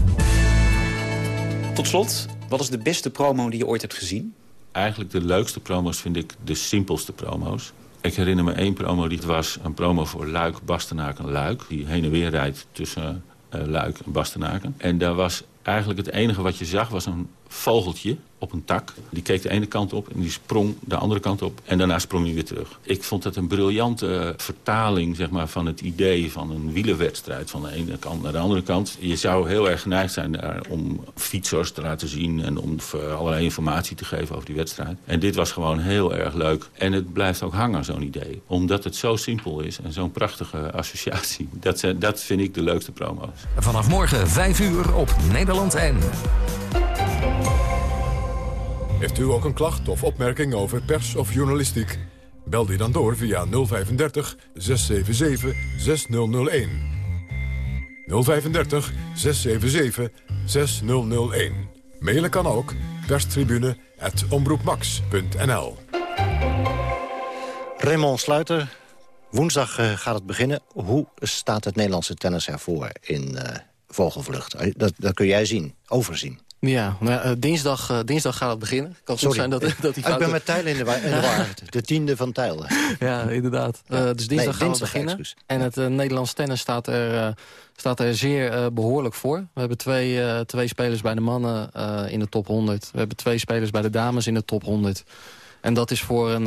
Tot slot, wat is de beste promo die je ooit hebt gezien? Eigenlijk de leukste promo's vind ik de simpelste promo's. Ik herinner me één promo, die was een promo voor Luik, Bastenaken, Luik. Die heen en weer rijdt tussen uh, Luik en Bastenaken. En daar was eigenlijk het enige wat je zag, was een vogeltje op een tak. Die keek de ene kant op en die sprong de andere kant op. En daarna sprong hij weer terug. Ik vond dat een briljante vertaling zeg maar, van het idee van een wielenwedstrijd. Van de ene kant naar de andere kant. Je zou heel erg geneigd zijn daar om fietsers te laten zien. En om allerlei informatie te geven over die wedstrijd. En dit was gewoon heel erg leuk. En het blijft ook hangen, zo'n idee. Omdat het zo simpel is en zo'n prachtige associatie. Dat, dat vind ik de leukste promo's. Vanaf morgen 5 uur op Nederland 1. Heeft u ook een klacht of opmerking over pers of journalistiek? Bel die dan door via 035 677 6001. 035 677 6001. Mailen kan ook perstribune.omroepmax.nl Raymond Sluiter, woensdag uh, gaat het beginnen. Hoe staat het Nederlandse tennis ervoor in uh, vogelvlucht. Dat, dat kun jij zien, overzien. Ja, nou, dinsdag, uh, dinsdag gaat het beginnen. Het kan soms zijn dat, dat die Ik ben met Tijl in de, in [LAUGHS] de tiende van Tijl. Ja, inderdaad. Uh, dus dinsdag nee, gaan we beginnen. En het uh, Nederlands tennis staat er, staat er zeer behoorlijk voor. We hebben twee, twee spelers bij de mannen in de top 100. We hebben twee spelers bij de dames in de top 100. En dat is voor een,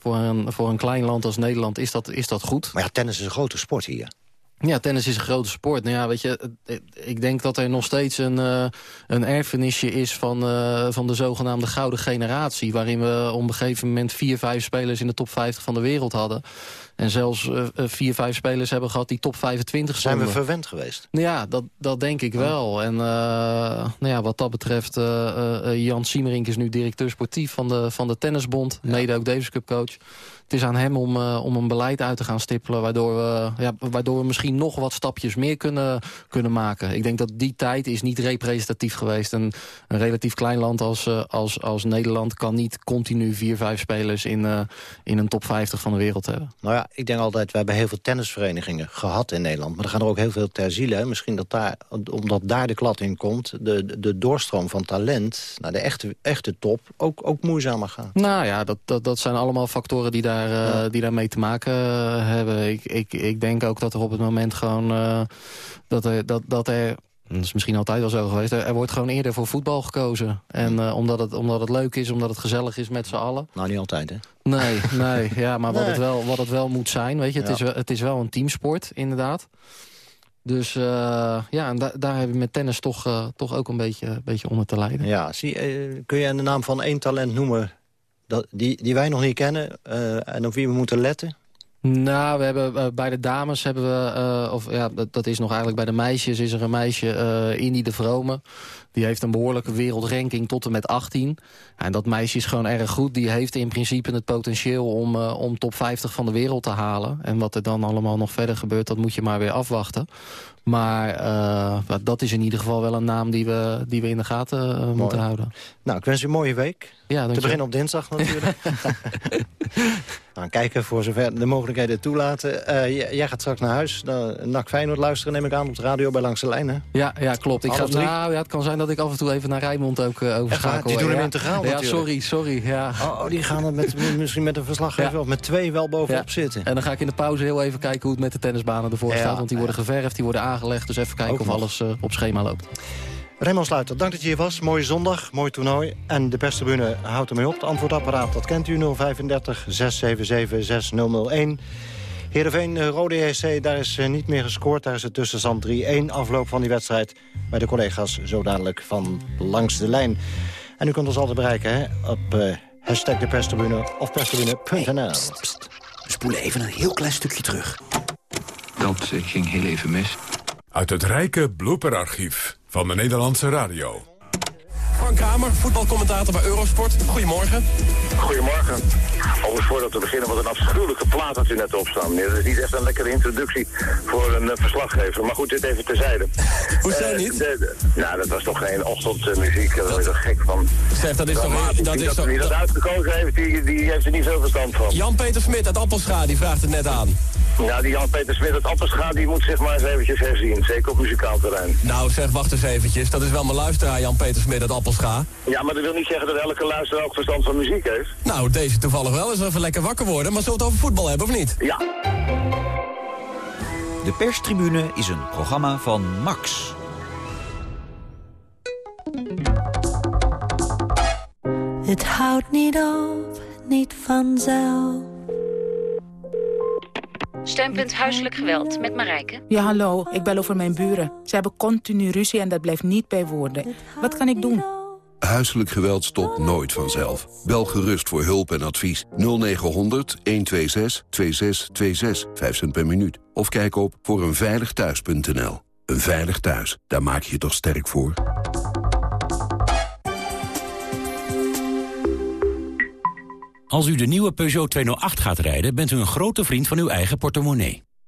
voor een, voor een klein land als Nederland is dat, is dat goed. Maar ja, tennis is een grote sport hier. Ja, tennis is een grote sport. Nou ja, weet je, ik denk dat er nog steeds een, uh, een erfenisje is van, uh, van de zogenaamde gouden generatie. Waarin we op een gegeven moment vier, vijf spelers in de top 50 van de wereld hadden. En zelfs uh, vier, vijf spelers hebben gehad die top 25 Zijn we verwend geweest? Nou ja, dat, dat denk ik wel. En nou ja, wat dat betreft, Jan Siemerink is nu directeur sportief van de, van de Tennisbond. Mede ook Davis Cup coach het is aan hem om, uh, om een beleid uit te gaan stippelen... Waardoor we, ja, waardoor we misschien nog wat stapjes meer kunnen, kunnen maken. Ik denk dat die tijd is niet representatief geweest. En een relatief klein land als, uh, als, als Nederland... kan niet continu vier, vijf spelers in, uh, in een top 50 van de wereld hebben. Nou ja, ik denk altijd, we hebben heel veel tennisverenigingen gehad in Nederland. Maar er gaan er ook heel veel ter ziele. Misschien dat daar, omdat daar de klad in komt... de, de doorstroom van talent naar de echte, echte top ook, ook moeizamer gaat. Nou ja, dat, dat, dat zijn allemaal factoren die daar daar, uh, die daarmee te maken uh, hebben. Ik, ik, ik denk ook dat er op het moment gewoon... Uh, dat, er, dat, dat er dat is misschien altijd wel zo geweest. Er, wordt gewoon eerder voor voetbal gekozen. En omdat, het, omdat het leuk is, omdat het gezellig is met z'n allen. Nou, niet altijd, hè? Nee, nee ja, maar wat, het wel, wat het wel moet zijn, weet je. Het, is, het is wel een teamsport, inderdaad. Dus uh, ja, en da daar hebben we met tennis toch, uh, toch ook een beetje, beetje onder te lijden. Ja, zie, kun je de naam van één talent noemen dat, die, die wij nog niet kennen uh, en op wie we moeten letten? Nou, we hebben, uh, bij de dames hebben we, uh, of ja, dat, dat, is nog eigenlijk bij de meisjes, is er een meisje, uh, Indy de Vrome. Die heeft een behoorlijke wereldranking tot en met 18. En dat meisje is gewoon erg goed. Die heeft in principe het potentieel om, om top 50 van de wereld te halen. En wat er dan allemaal nog verder gebeurt, dat moet je maar weer afwachten. Maar dat is in ieder geval wel een naam die we, die we in de gaten moeten houden. Nou, ik wens u een mooie week. Ja, Te beginnen op dinsdag natuurlijk. [LAUGHS] nou, kijken voor zover de mogelijkheden toelaten. Uh, jij gaat straks naar huis. NAC Feyenoord luisteren neem ik aan op de radio bij Langs de Lijn, hè? Ja, ja klopt. Ik ga, nou, ja, het kan zijn dat ik af en toe even naar Rijnmond ook overschakel. die doen ja. hem integraal Ja, sorry, sorry. Ja. Oh, oh, die gaan er met, misschien met een verslaggever ja. of met twee wel bovenop ja. zitten. En dan ga ik in de pauze heel even kijken hoe het met de tennisbanen ervoor staat. Want die worden geverfd, die worden aangelegd. Dus even kijken ook of nog. alles uh, op schema loopt. Raymond Sluiter, dank dat je hier was. Mooie zondag, mooi toernooi. En de perstribune houdt ermee op. Het antwoordapparaat, dat kent u 035 677 6001. Heerenveen, Rode EC, daar is niet meer gescoord. Daar is het tussenstand 3-1. Afloop van die wedstrijd bij de collega's zo dadelijk van langs de lijn. En u kunt ons altijd bereiken hè, op uh, hashtag de perstribune of perstribune.nl. Hey, We spoelen even een heel klein stukje terug. Dat ging heel even mis. Uit het rijke blooperarchief van de Nederlandse radio. Frank Kramer, voetbalcommentator bij Eurosport. Goedemorgen. Goedemorgen. Overigens voordat we beginnen, wat een afschuwelijke plaat dat u net opstaan. Dat is niet echt een lekkere introductie voor een uh, verslaggever. Maar goed, dit even terzijde. Hoezo uh, niet? De, de, nou, dat was toch geen ochtendmuziek. Daar ik er gek van. Zeg, dat is toch... Dat, dat is toch, dat wie dat uitgekozen heeft, die, die heeft er niet veel verstand van. Jan-Peter Smit uit Appelscha, die vraagt het net aan. Nou, die Jan-Peter Smit uit Appelscha, die moet zich maar eens eventjes herzien. Zeker op muzikaal terrein. Nou, zeg, wacht eens eventjes. Dat is wel mijn luisteraar, Jan-Peter Smit uit Appelscha. Ja, maar dat wil niet zeggen dat elke luisteraar ook verstand van muziek heeft. Nou, deze toevallig wel. Eens even lekker wakker worden. Maar zullen we het over voetbal hebben, of niet? Ja. De perstribune is een programma van Max. Het houdt niet op, niet vanzelf. Steunpunt Huiselijk Geweld met Marijke. Ja, hallo. Ik bel over mijn buren. Ze hebben continu ruzie en dat blijft niet bij woorden. Wat kan ik doen? Huiselijk geweld stopt nooit vanzelf. Bel gerust voor hulp en advies 0900 126 2626, 5 cent per minuut. Of kijk op voor eenveiligthuis.nl. Een veilig thuis, daar maak je je toch sterk voor? Als u de nieuwe Peugeot 208 gaat rijden, bent u een grote vriend van uw eigen portemonnee.